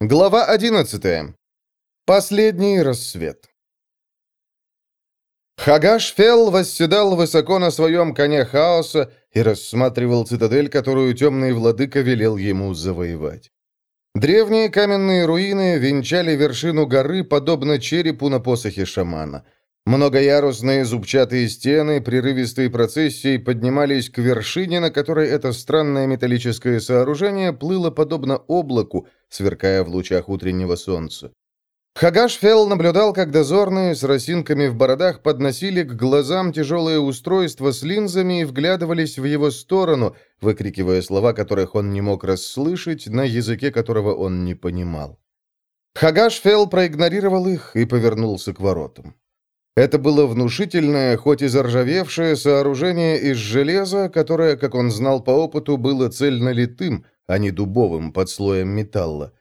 Глава 11. Последний рассвет. Хагаш Фел восседал высоко на своем коне хаоса и рассматривал цитадель, которую темный владыка велел ему завоевать. Древние каменные руины венчали вершину горы, подобно черепу на посохе шамана – Многоярусные зубчатые стены прерывистой процессией поднимались к вершине, на которой это странное металлическое сооружение плыло подобно облаку, сверкая в лучах утреннего солнца. Хагашфелл наблюдал, как дозорные с росинками в бородах подносили к глазам тяжелое устройство с линзами и вглядывались в его сторону, выкрикивая слова, которых он не мог расслышать, на языке которого он не понимал. Хагашфелл проигнорировал их и повернулся к воротам. Это было внушительное, хоть и заржавевшее сооружение из железа, которое, как он знал по опыту, было цельнолитым, а не дубовым под слоем металла.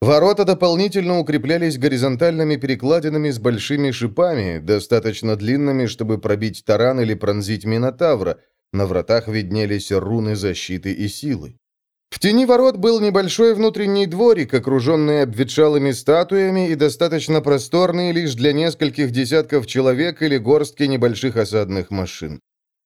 Ворота дополнительно укреплялись горизонтальными перекладинами с большими шипами, достаточно длинными, чтобы пробить таран или пронзить минотавра. На вратах виднелись руны защиты и силы. В тени ворот был небольшой внутренний дворик, окруженный обветшалыми статуями и достаточно просторный лишь для нескольких десятков человек или горстки небольших осадных машин.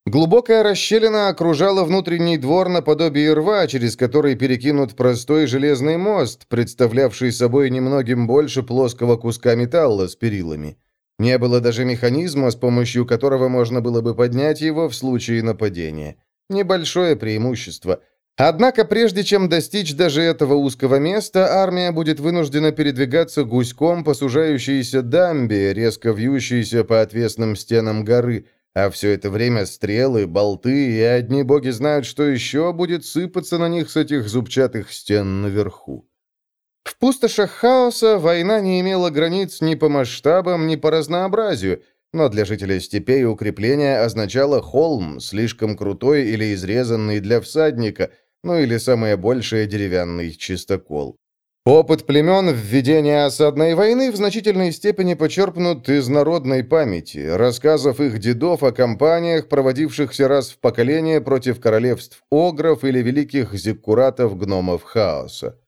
Глубокая расщелина окружала внутренний двор наподобие рва, через который перекинут простой железный мост, представлявший собой немногим больше плоского куска металла с перилами. Не было даже механизма, с помощью которого можно было бы поднять его в случае нападения. Небольшое преимущество – Однако, прежде чем достичь даже этого узкого места, армия будет вынуждена передвигаться гуськом по сужающейся дамбе, резко вьющейся по отвесным стенам горы, а все это время стрелы, болты и одни боги знают, что еще будет сыпаться на них с этих зубчатых стен наверху. В пустошах хаоса война не имела границ ни по масштабам, ни по разнообразию, но для жителей степей укрепление означало холм, слишком крутой или изрезанный для всадника – ну или самое большее деревянный чистокол. Опыт племен в ведении осадной войны в значительной степени почерпнут из народной памяти, рассказов их дедов о кампаниях, проводившихся раз в поколение против королевств огров или великих зиккуратов-гномов хаоса.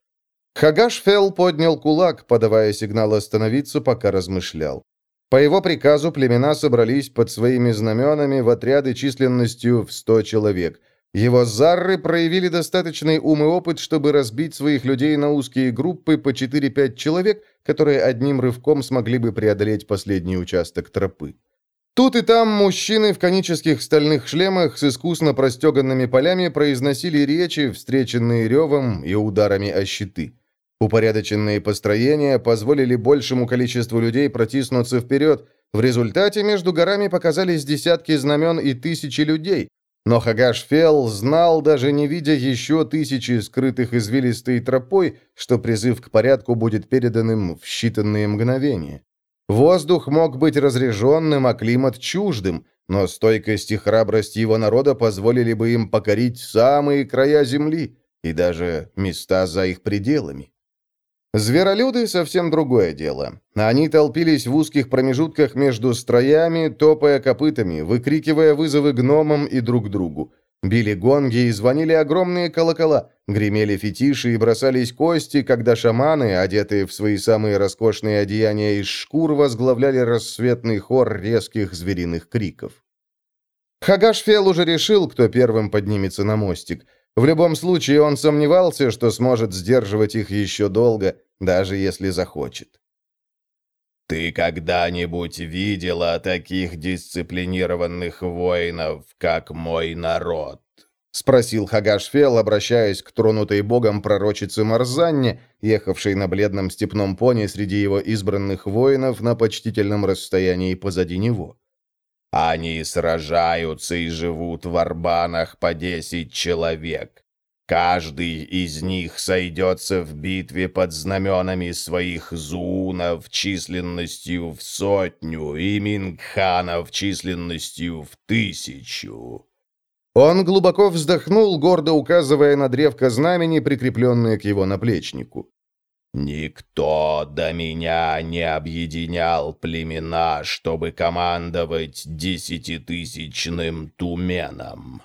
Хагашфел поднял кулак, подавая сигнал остановиться, пока размышлял. По его приказу племена собрались под своими знаменами в отряды численностью в 100 человек – его зарры проявили достаточный ум и опыт, чтобы разбить своих людей на узкие группы по 4-5 человек, которые одним рывком смогли бы преодолеть последний участок тропы. Тут и там мужчины в конических стальных шлемах с искусно простеганными полями произносили речи, встреченные ревом и ударами о щиты. Упорядоченные построения позволили большему количеству людей протиснуться вперед. В результате между горами показались десятки знамен и тысячи людей, но Хагаш Фел знал, даже не видя еще тысячи скрытых извилистой тропой, что призыв к порядку будет передан им в считанные мгновения. Воздух мог быть разреженным, а климат чуждым, но стойкость и храбрость его народа позволили бы им покорить самые края земли и даже места за их пределами. Зверолюды — совсем другое дело. Они толпились в узких промежутках между строями, топая копытами, выкрикивая вызовы гномам и друг другу. Били гонги и звонили огромные колокола, гремели фетиши и бросались кости, когда шаманы, одетые в свои самые роскошные одеяния из шкур, возглавляли рассветный хор резких звериных криков. Хагашфел уже решил, кто первым поднимется на мостик — в любом случае, он сомневался, что сможет сдерживать их еще долго, даже если захочет. «Ты когда-нибудь видела таких дисциплинированных воинов, как мой народ?» — спросил Хагашфел, обращаясь к тронутой богом пророчице Марзанне, ехавшей на бледном степном пони среди его избранных воинов на почтительном расстоянии позади него. Они сражаются и живут в арбанах по десять человек. Каждый из них сойдется в битве под знаменами своих зунов численностью в сотню и мингханов численностью в тысячу. Он глубоко вздохнул, гордо указывая на древко знамени, прикрепленное к его наплечнику. Никто до меня не объединял племена, чтобы командовать десятитысячным туменом.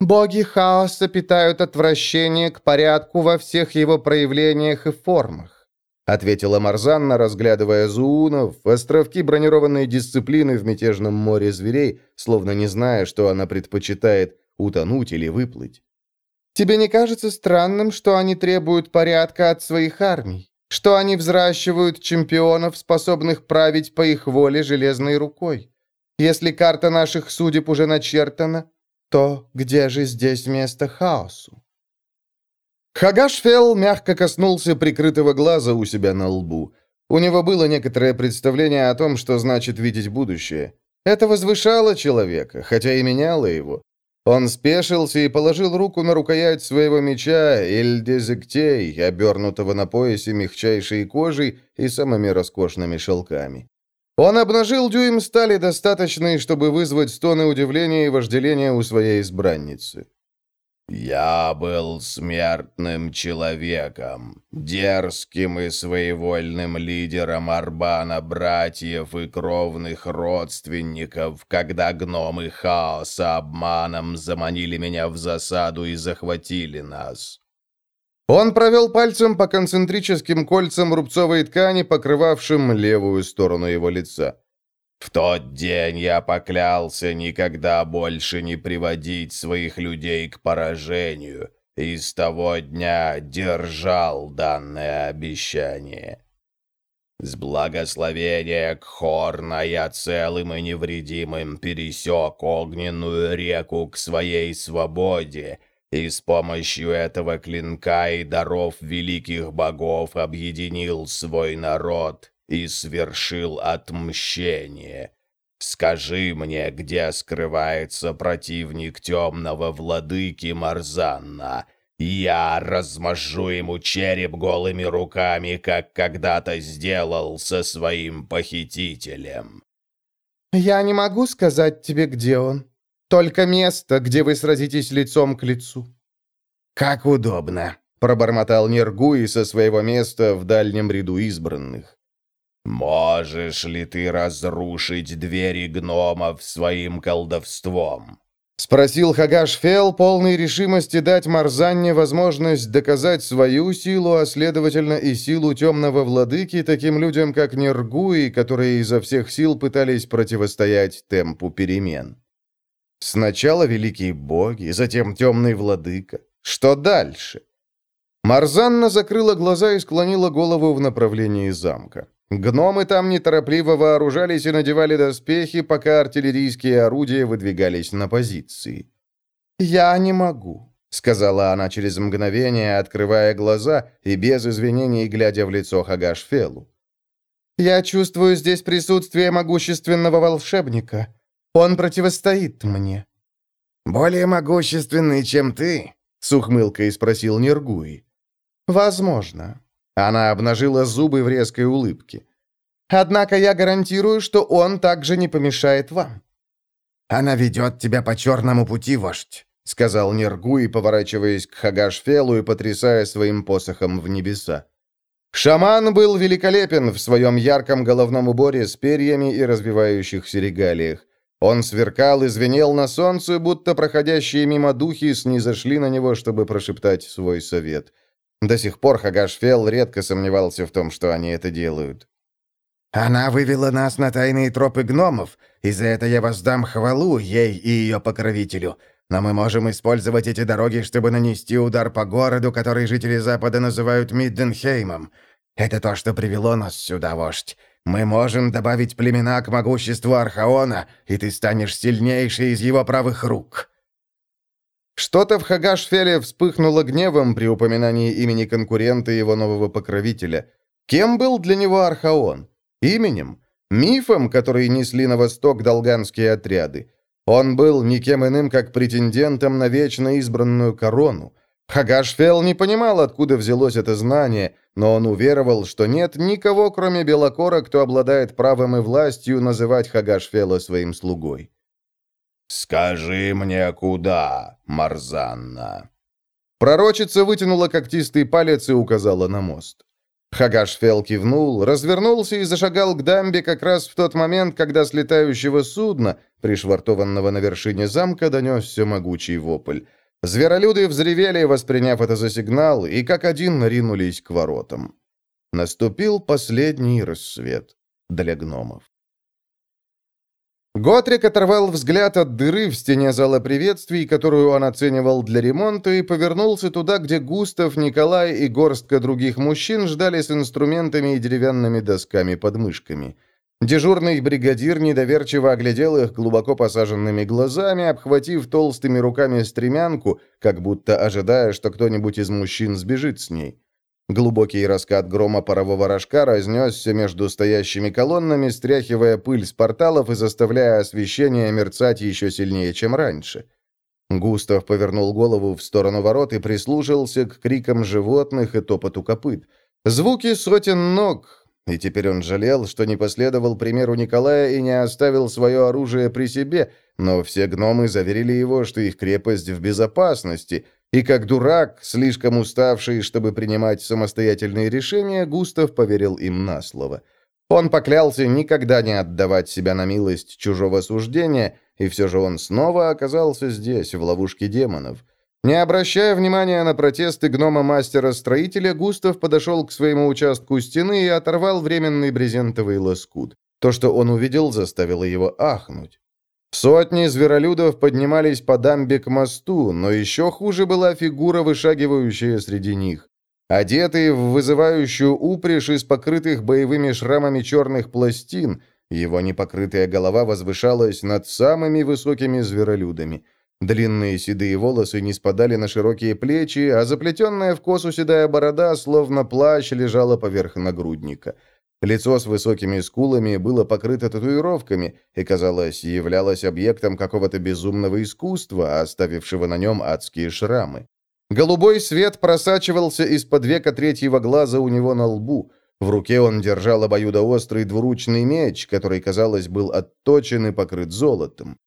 Боги хаоса питают отвращение к порядку во всех его проявлениях и формах, ответила Марзанна, разглядывая зуунов, островки бронированной дисциплины в мятежном море зверей, словно не зная, что она предпочитает утонуть или выплыть. Тебе не кажется странным, что они требуют порядка от своих армий? Что они взращивают чемпионов, способных править по их воле железной рукой? Если карта наших судеб уже начертана, то где же здесь место хаосу? Хагашфел мягко коснулся прикрытого глаза у себя на лбу. У него было некоторое представление о том, что значит видеть будущее. Это возвышало человека, хотя и меняло его. Он спешился и положил руку на рукоять своего меча Эльдезектей, обернутого на поясе мягчайшей кожей и самыми роскошными шелками. Он обнажил дюйм стали, достаточный, чтобы вызвать стоны удивления и вожделения у своей избранницы. «Я был смертным человеком, дерзким и своевольным лидером Арбана братьев и кровных родственников, когда гномы хаоса обманом заманили меня в засаду и захватили нас. Он провел пальцем по концентрическим кольцам рубцовой ткани, покрывавшим левую сторону его лица. «В тот день я поклялся никогда больше не приводить своих людей к поражению, и с того дня держал данное обещание». С благословения Кхорна я целым и невредимым пересек огненную реку к своей свободе и с помощью этого клинка и даров великих богов объединил свой народ и свершил отмщение. Скажи мне, где скрывается противник темного владыки Марзанна. Я размажу ему череп голыми руками, как когда-то сделал со своим похитителем». «Я не могу сказать тебе, где он», только место, где вы сразитесь лицом к лицу». «Как удобно», — пробормотал Нергуи со своего места в дальнем ряду избранных. «Можешь ли ты разрушить двери гномов своим колдовством?» — спросил Хагаш Фел, полной решимости дать Марзанне возможность доказать свою силу, а следовательно и силу темного владыки таким людям, как Нергуи, которые изо всех сил пытались противостоять темпу перемен. Сначала великие боги, затем темный владыка. Что дальше? Марзанна закрыла глаза и склонила голову в направлении замка. Гномы там неторопливо вооружались и надевали доспехи, пока артиллерийские орудия выдвигались на позиции. «Я не могу», — сказала она через мгновение, открывая глаза и без извинений глядя в лицо Хагашфелу. «Я чувствую здесь присутствие могущественного волшебника. Он противостоит мне». «Более могущественный, чем ты?» — с ухмылкой спросил Нергуй. «Возможно». Она обнажила зубы в резкой улыбке. «Однако я гарантирую, что он также не помешает вам». «Она ведет тебя по черному пути, вождь», — сказал Нергуй, поворачиваясь к Хагашфелу и потрясая своим посохом в небеса. Шаман был великолепен в своем ярком головном уборе с перьями и развивающихся регалиях. Он сверкал и звенел на солнце, будто проходящие мимо духи снизошли на него, чтобы прошептать свой совет. До сих пор Хагашфел редко сомневался в том, что они это делают. «Она вывела нас на тайные тропы гномов, и за это я воздам хвалу ей и ее покровителю. Но мы можем использовать эти дороги, чтобы нанести удар по городу, который жители Запада называют Мидденхеймом. Это то, что привело нас сюда, вождь. Мы можем добавить племена к могуществу Архаона, и ты станешь сильнейшей из его правых рук». Что-то в Хагашфеле вспыхнуло гневом при упоминании имени конкурента его нового покровителя. Кем был для него Архаон? Именем? Мифом, который несли на восток долганские отряды. Он был никем иным, как претендентом на вечно избранную корону. Хагашфел не понимал, откуда взялось это знание, но он уверовал, что нет никого, кроме Белокора, кто обладает правом и властью называть Хагашфела своим слугой. «Скажи мне, куда, Марзанна?» Пророчица вытянула когтистый палец и указала на мост. Хагашфел кивнул, развернулся и зашагал к дамбе как раз в тот момент, когда с летающего судна, пришвартованного на вершине замка, донесся могучий вопль. Зверолюды взревели, восприняв это за сигнал, и как один ринулись к воротам. Наступил последний рассвет для гномов. Готрик оторвал взгляд от дыры в стене зала приветствий, которую он оценивал для ремонта, и повернулся туда, где Густав, Николай и горстка других мужчин ждали с инструментами и деревянными досками под мышками. Дежурный бригадир недоверчиво оглядел их глубоко посаженными глазами, обхватив толстыми руками стремянку, как будто ожидая, что кто-нибудь из мужчин сбежит с ней. Глубокий раскат грома парового рожка разнесся между стоящими колоннами, стряхивая пыль с порталов и заставляя освещение мерцать еще сильнее, чем раньше. Густав повернул голову в сторону ворот и прислушался к крикам животных и топоту копыт. Звуки сотен ног, и теперь он жалел, что не последовал примеру Николая и не оставил свое оружие при себе, но все гномы заверили его, что их крепость в безопасности — и как дурак, слишком уставший, чтобы принимать самостоятельные решения, Густав поверил им на слово. Он поклялся никогда не отдавать себя на милость чужого суждения, и все же он снова оказался здесь, в ловушке демонов. Не обращая внимания на протесты гнома-мастера-строителя, Густав подошел к своему участку стены и оторвал временный брезентовый лоскут. То, что он увидел, заставило его ахнуть. Сотни зверолюдов поднимались по дамбе к мосту, но еще хуже была фигура, вышагивающая среди них. Одетый в вызывающую упряжь из покрытых боевыми шрамами черных пластин, его непокрытая голова возвышалась над самыми высокими зверолюдами. Длинные седые волосы не спадали на широкие плечи, а заплетенная в косу седая борода, словно плащ, лежала поверх нагрудника. Лицо с высокими скулами было покрыто татуировками и, казалось, являлось объектом какого-то безумного искусства, оставившего на нем адские шрамы. Голубой свет просачивался из-под века третьего глаза у него на лбу. В руке он держал обоюдоострый двуручный меч, который, казалось, был отточен и покрыт золотом.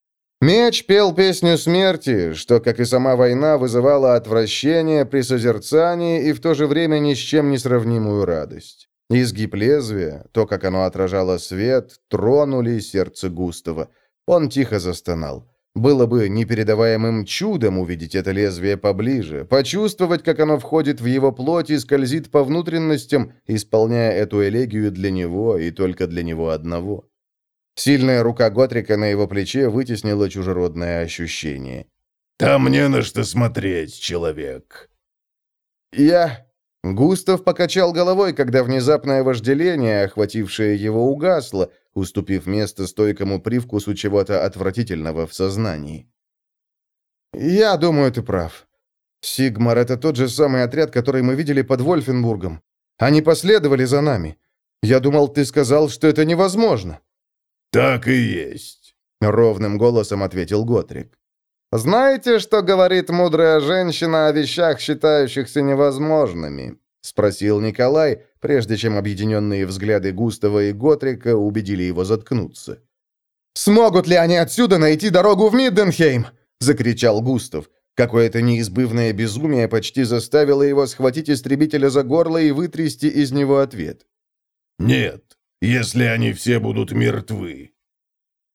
Меч пел песню смерти, что, как и сама война, вызывало отвращение при созерцании и в то же время ни с чем не сравнимую радость. Изгиб лезвия, то, как оно отражало свет, тронули сердце Густава. Он тихо застонал. Было бы непередаваемым чудом увидеть это лезвие поближе, почувствовать, как оно входит в его плоть и скользит по внутренностям, исполняя эту элегию для него и только для него одного. Сильная рука Готрика на его плече вытеснила чужеродное ощущение. «Там не на что смотреть, человек». «Я...» Густав покачал головой, когда внезапное вожделение, охватившее его, угасло, уступив место стойкому привкусу чего-то отвратительного в сознании. «Я думаю, ты прав. Сигмар — это тот же самый отряд, который мы видели под Вольфенбургом. Они последовали за нами. Я думал, ты сказал, что это невозможно». «Так и есть», — ровным голосом ответил Готрик. «Знаете, что говорит мудрая женщина о вещах, считающихся невозможными?» — спросил Николай, прежде чем объединенные взгляды Густава и Готрика убедили его заткнуться. «Смогут ли они отсюда найти дорогу в Мидденхейм?» — закричал Густав. Какое-то неизбывное безумие почти заставило его схватить истребителя за горло и вытрясти из него ответ. «Нет, если они все будут мертвы»,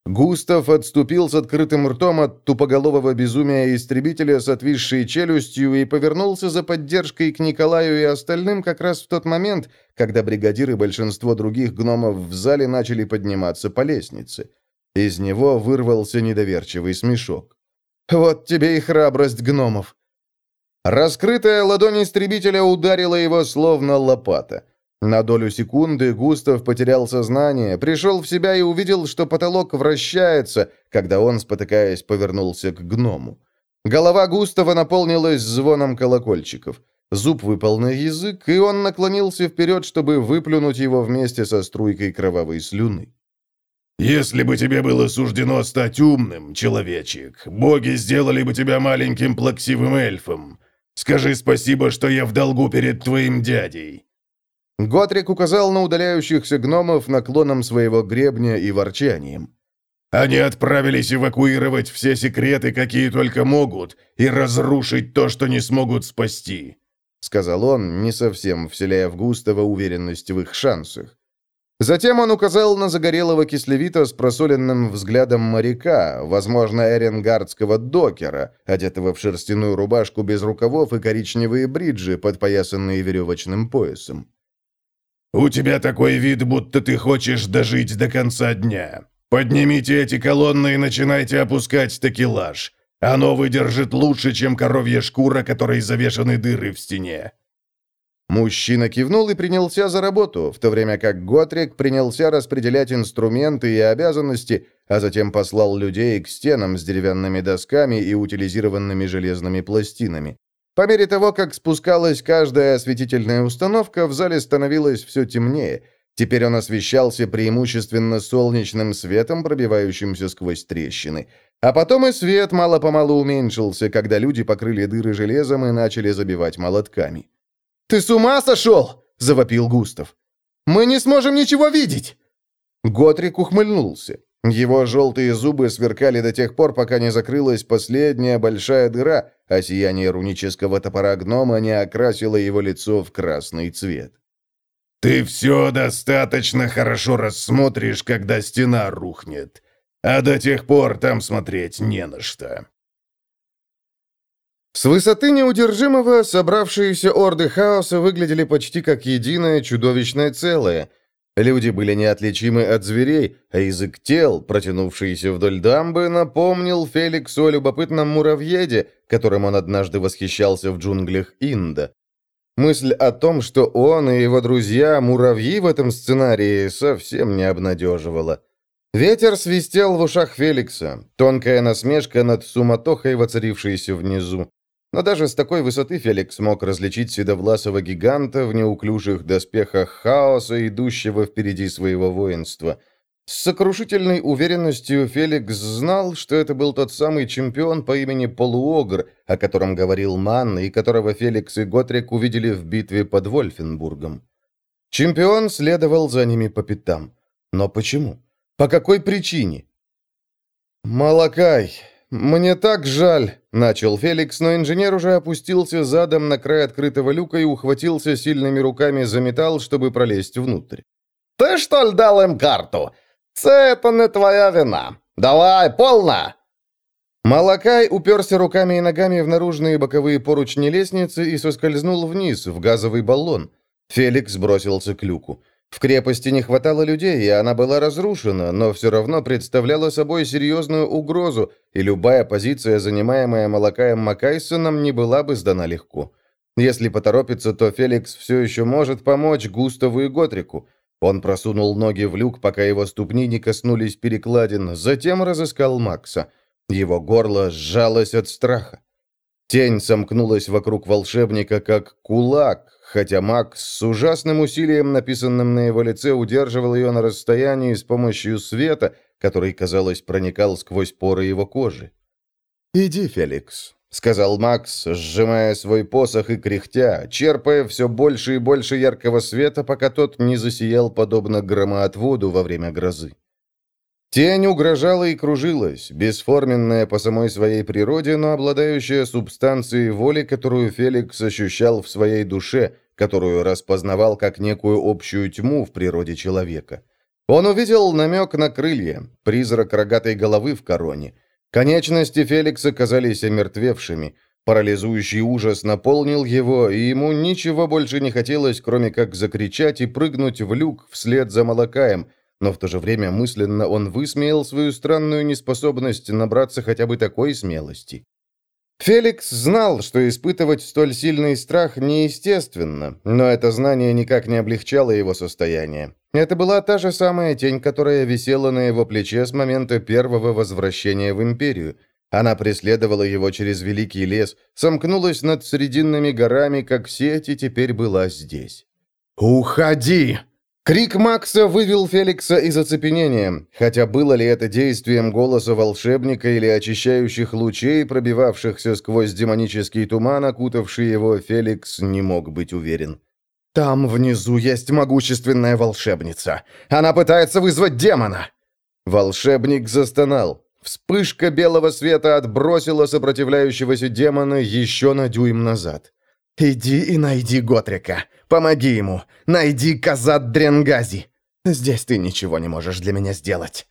Густав отступил с открытым ртом от тупоголового безумия истребителя с отвисшей челюстью и повернулся за поддержкой к Николаю и остальным как раз в тот момент, когда бригадир и большинство других гномов в зале начали подниматься по лестнице. Из него вырвался недоверчивый смешок. «Вот тебе и храбрость гномов!» Раскрытая ладонь истребителя ударила его словно лопата – на долю секунды Густав потерял сознание, пришел в себя и увидел, что потолок вращается, когда он, спотыкаясь, повернулся к гному. Голова Густава наполнилась звоном колокольчиков. Зуб выпал на язык, и он наклонился вперед, чтобы выплюнуть его вместе со струйкой кровавой слюны. «Если бы тебе было суждено стать умным, человечек, боги сделали бы тебя маленьким плаксивым эльфом. Скажи спасибо, что я в долгу перед твоим дядей». Готрик указал на удаляющихся гномов наклоном своего гребня и ворчанием. «Они отправились эвакуировать все секреты, какие только могут, и разрушить то, что не смогут спасти. — сказал он, не совсем вселяя в Густава уверенность в их шансах. Затем он указал на загорелого кислевита с просоленным взглядом моряка, возможно, эренгардского докера, одетого в шерстяную рубашку без рукавов и коричневые бриджи, подпоясанные веревочным поясом. «У тебя такой вид, будто ты хочешь дожить до конца дня. Поднимите эти колонны и начинайте опускать такелаж. Оно выдержит лучше, чем коровья шкура, которой завешаны дыры в стене». Мужчина кивнул и принялся за работу, в то время как Готрик принялся распределять инструменты и обязанности, а затем послал людей к стенам с деревянными досками и утилизированными железными пластинами. По мере того, как спускалась каждая осветительная установка, в зале становилось все темнее. Теперь он освещался преимущественно солнечным светом, пробивающимся сквозь трещины. А потом и свет мало-помалу уменьшился, когда люди покрыли дыры железом и начали забивать молотками. «Ты с ума сошел?» – завопил Густав. «Мы не сможем ничего видеть!» Готрик ухмыльнулся. Его желтые зубы сверкали до тех пор, пока не закрылась последняя большая дыра, а сияние рунического топора гнома не окрасило его лицо в красный цвет. «Ты все достаточно хорошо рассмотришь, когда стена рухнет, а до тех пор там смотреть не на что». С высоты неудержимого собравшиеся орды хаоса выглядели почти как единое чудовищное целое. Люди были неотличимы от зверей, а язык тел, протянувшийся вдоль дамбы, напомнил Феликсу о любопытном муравьеде, которым он однажды восхищался в джунглях Инда. Мысль о том, что он и его друзья муравьи в этом сценарии, совсем не обнадеживала. Ветер свистел в ушах Феликса, тонкая насмешка над суматохой, воцарившейся внизу. Но даже с такой высоты Феликс мог различить седовласого гиганта в неуклюжих доспехах хаоса, идущего впереди своего воинства. С сокрушительной уверенностью Феликс знал, что это был тот самый чемпион по имени Полуогр, о котором говорил Ман, и которого Феликс и Готрик увидели в битве под Вольфенбургом. Чемпион следовал за ними по пятам. Но почему? По какой причине? «Малакай, мне так жаль!» Начал Феликс, но инженер уже опустился задом на край открытого люка и ухватился сильными руками за металл, чтобы пролезть внутрь. «Ты что ли дал им карту? Это не твоя вина. Давай, полно!» Малакай уперся руками и ногами в наружные боковые поручни лестницы и соскользнул вниз, в газовый баллон. Феликс бросился к люку. В крепости не хватало людей, и она была разрушена, но все равно представляла собой серьезную угрозу, и любая позиция, занимаемая Малакаем Макайсоном, не была бы сдана легко. Если поторопиться, то Феликс все еще может помочь Густаву и Готрику. Он просунул ноги в люк, пока его ступни не коснулись перекладин, затем разыскал Макса. Его горло сжалось от страха. Тень сомкнулась вокруг волшебника, как кулак, хотя Макс с ужасным усилием, написанным на его лице, удерживал ее на расстоянии с помощью света, который, казалось, проникал сквозь поры его кожи. «Иди, Феликс», — сказал Макс, сжимая свой посох и кряхтя, черпая все больше и больше яркого света, пока тот не засиял подобно громоотводу во время грозы. Тень угрожала и кружилась, бесформенная по самой своей природе, но обладающая субстанцией воли, которую Феликс ощущал в своей душе, которую распознавал как некую общую тьму в природе человека. Он увидел намек на крылья, призрак рогатой головы в короне. Конечности Феликса казались омертвевшими. Парализующий ужас наполнил его, и ему ничего больше не хотелось, кроме как закричать и прыгнуть в люк вслед за Малакаем, но в то же время мысленно он высмеял свою странную неспособность набраться хотя бы такой смелости. Феликс знал, что испытывать столь сильный страх неестественно, но это знание никак не облегчало его состояние. Это была та же самая тень, которая висела на его плече с момента первого возвращения в Империю. Она преследовала его через Великий лес, сомкнулась над Срединными горами, как сеть, и теперь была здесь. «Уходи!» Крик Макса вывел Феликса из оцепенения, хотя было ли это действием голоса волшебника или очищающих лучей, пробивавшихся сквозь демонический туман, окутавший его, Феликс не мог быть уверен. «Там внизу есть могущественная волшебница. Она пытается вызвать демона!» Волшебник застонал. Вспышка белого света отбросила сопротивляющегося демона еще на дюйм назад. Иди и найди Готрика. Помоги ему. Найди Казат Дренгази. Здесь ты ничего не можешь для меня сделать».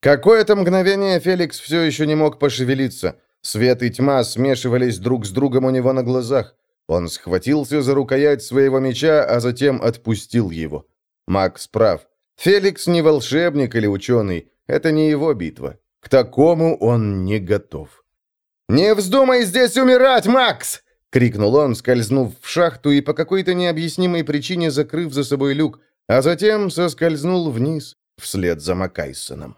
Какое-то мгновение Феликс все еще не мог пошевелиться. Свет и тьма смешивались друг с другом у него на глазах. Он схватился за рукоять своего меча, а затем отпустил его. Макс прав. Феликс не волшебник или ученый. Это не его битва. К такому он не готов. «Не вздумай здесь умирать, Макс!» — крикнул он, скользнув в шахту и по какой-то необъяснимой причине закрыв за собой люк, а затем соскользнул вниз вслед за Макайсоном.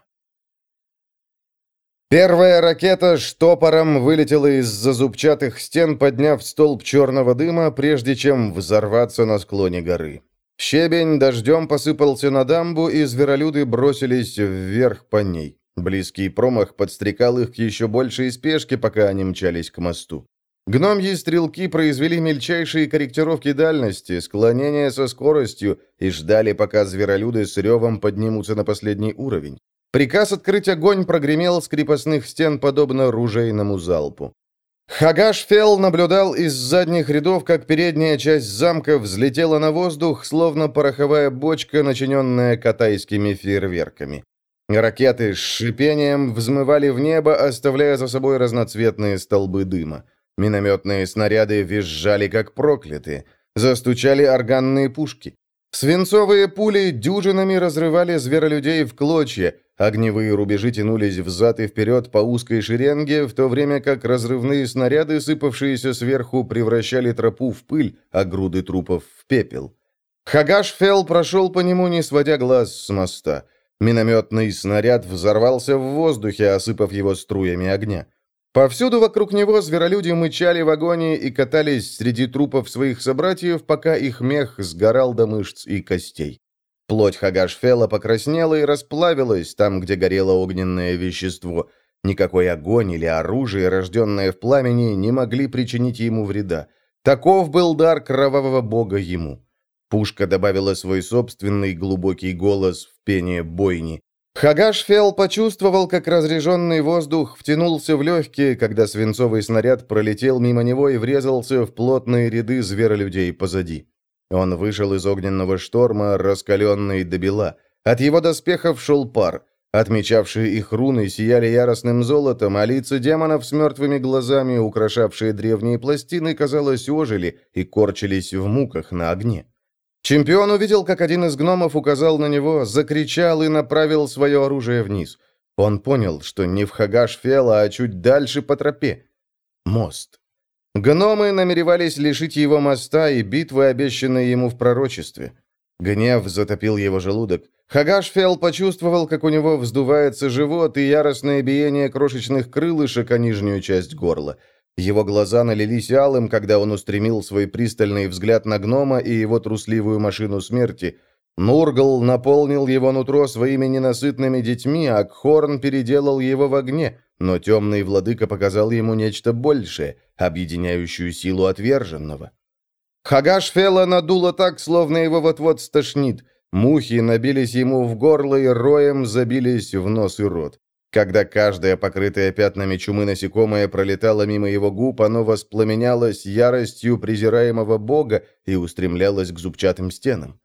Первая ракета штопором вылетела из-за зубчатых стен, подняв столб черного дыма, прежде чем взорваться на склоне горы. Щебень дождем посыпался на дамбу, и зверолюды бросились вверх по ней. Близкий промах подстрекал их к еще большей спешке, пока они мчались к мосту. Гномьи стрелки произвели мельчайшие корректировки дальности, склонения со скоростью и ждали, пока зверолюды с ревом поднимутся на последний уровень. Приказ открыть огонь прогремел с крепостных стен, подобно ружейному залпу. Хагаш Фелл наблюдал из задних рядов, как передняя часть замка взлетела на воздух, словно пороховая бочка, начиненная катайскими фейерверками. Ракеты с шипением взмывали в небо, оставляя за собой разноцветные столбы дыма. Минометные снаряды визжали, как проклятые. Застучали органные пушки. Свинцовые пули дюжинами разрывали зверолюдей в клочья, огневые рубежи тянулись взад и вперед по узкой шеренге, в то время как разрывные снаряды, сыпавшиеся сверху, превращали тропу в пыль, а груды трупов в пепел. Хагаш Фелл прошел по нему, не сводя глаз с моста. Минометный снаряд взорвался в воздухе, осыпав его струями огня. Повсюду вокруг него зверолюди мычали в агонии и катались среди трупов своих собратьев, пока их мех сгорал до мышц и костей. Плоть Хагашфела покраснела и расплавилась там, где горело огненное вещество. Никакой огонь или оружие, рожденное в пламени, не могли причинить ему вреда. Таков был дар кровавого бога ему. Пушка добавила свой собственный глубокий голос в пение бойни. Хагашфел почувствовал, как разреженный воздух втянулся в легкие, когда свинцовый снаряд пролетел мимо него и врезался в плотные ряды зверолюдей позади. Он вышел из огненного шторма, раскаленный до бела. От его доспехов шел пар. Отмечавшие их руны сияли яростным золотом, а лица демонов с мертвыми глазами, украшавшие древние пластины, казалось, ожили и корчились в муках на огне. Чемпион увидел, как один из гномов указал на него, закричал и направил свое оружие вниз. Он понял, что не в Хагаш-Фела, а чуть дальше по тропе. Мост. Гномы намеревались лишить его моста и битвы, обещанные ему в пророчестве. Гнев затопил его желудок. Хагашфел почувствовал, как у него вздувается живот и яростное биение крошечных крылышек о нижнюю часть горла. Его глаза налились алым, когда он устремил свой пристальный взгляд на гнома и его трусливую машину смерти. Нургл наполнил его нутро своими ненасытными детьми, а Кхорн переделал его в огне, но темный владыка показал ему нечто большее, объединяющую силу отверженного. Хагаш Фела надуло так, словно его вот-вот стошнит. Мухи набились ему в горло и роем забились в нос и рот. Когда каждая покрытая пятнами чумы насекомое пролетало мимо его губ, оно воспламенялось яростью презираемого бога и устремлялось к зубчатым стенам.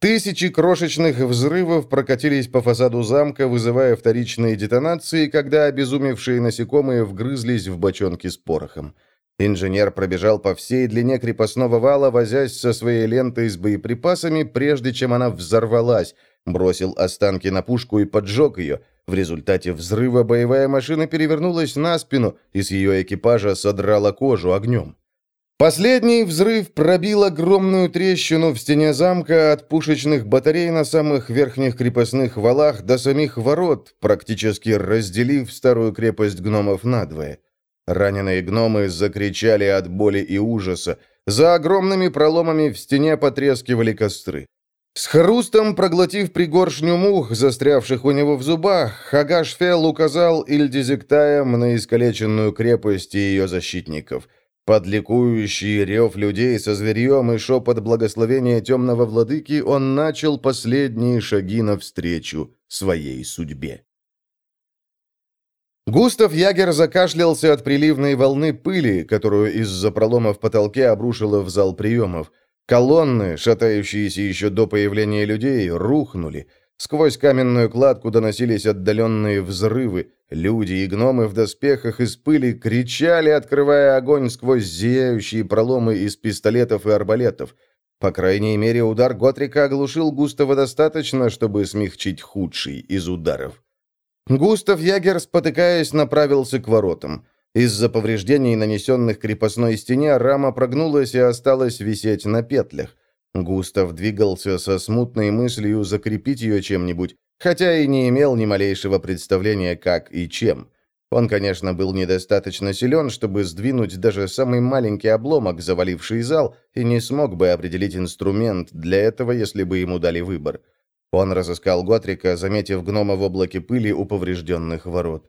Тысячи крошечных взрывов прокатились по фасаду замка, вызывая вторичные детонации, когда обезумевшие насекомые вгрызлись в бочонки с порохом. Инженер пробежал по всей длине крепостного вала, возясь со своей лентой с боеприпасами, прежде чем она взорвалась, бросил останки на пушку и поджег ее, в результате взрыва боевая машина перевернулась на спину, и с ее экипажа содрала кожу огнем. Последний взрыв пробил огромную трещину в стене замка от пушечных батарей на самых верхних крепостных валах до самих ворот, практически разделив старую крепость гномов надвое. Раненые гномы закричали от боли и ужаса. За огромными проломами в стене потрескивали костры. С хрустом, проглотив пригоршню мух, застрявших у него в зубах, Хагашфел указал Ильдизектаем на искалеченную крепость и ее защитников. Под ликующий рев людей со зверьем и шепот благословения темного владыки он начал последние шаги навстречу своей судьбе. Густав Ягер закашлялся от приливной волны пыли, которую из-за пролома в потолке обрушило в зал приемов. Колонны, шатающиеся еще до появления людей, рухнули. Сквозь каменную кладку доносились отдаленные взрывы. Люди и гномы в доспехах из пыли кричали, открывая огонь сквозь зияющие проломы из пистолетов и арбалетов. По крайней мере, удар Готрика оглушил Густава достаточно, чтобы смягчить худший из ударов. Густав Ягер, спотыкаясь, направился к воротам. Из-за повреждений, нанесенных крепостной стене, рама прогнулась и осталась висеть на петлях. Густав двигался со смутной мыслью закрепить ее чем-нибудь, хотя и не имел ни малейшего представления, как и чем. Он, конечно, был недостаточно силен, чтобы сдвинуть даже самый маленький обломок, заваливший зал, и не смог бы определить инструмент для этого, если бы ему дали выбор. Он разыскал Готрика, заметив гнома в облаке пыли у поврежденных ворот.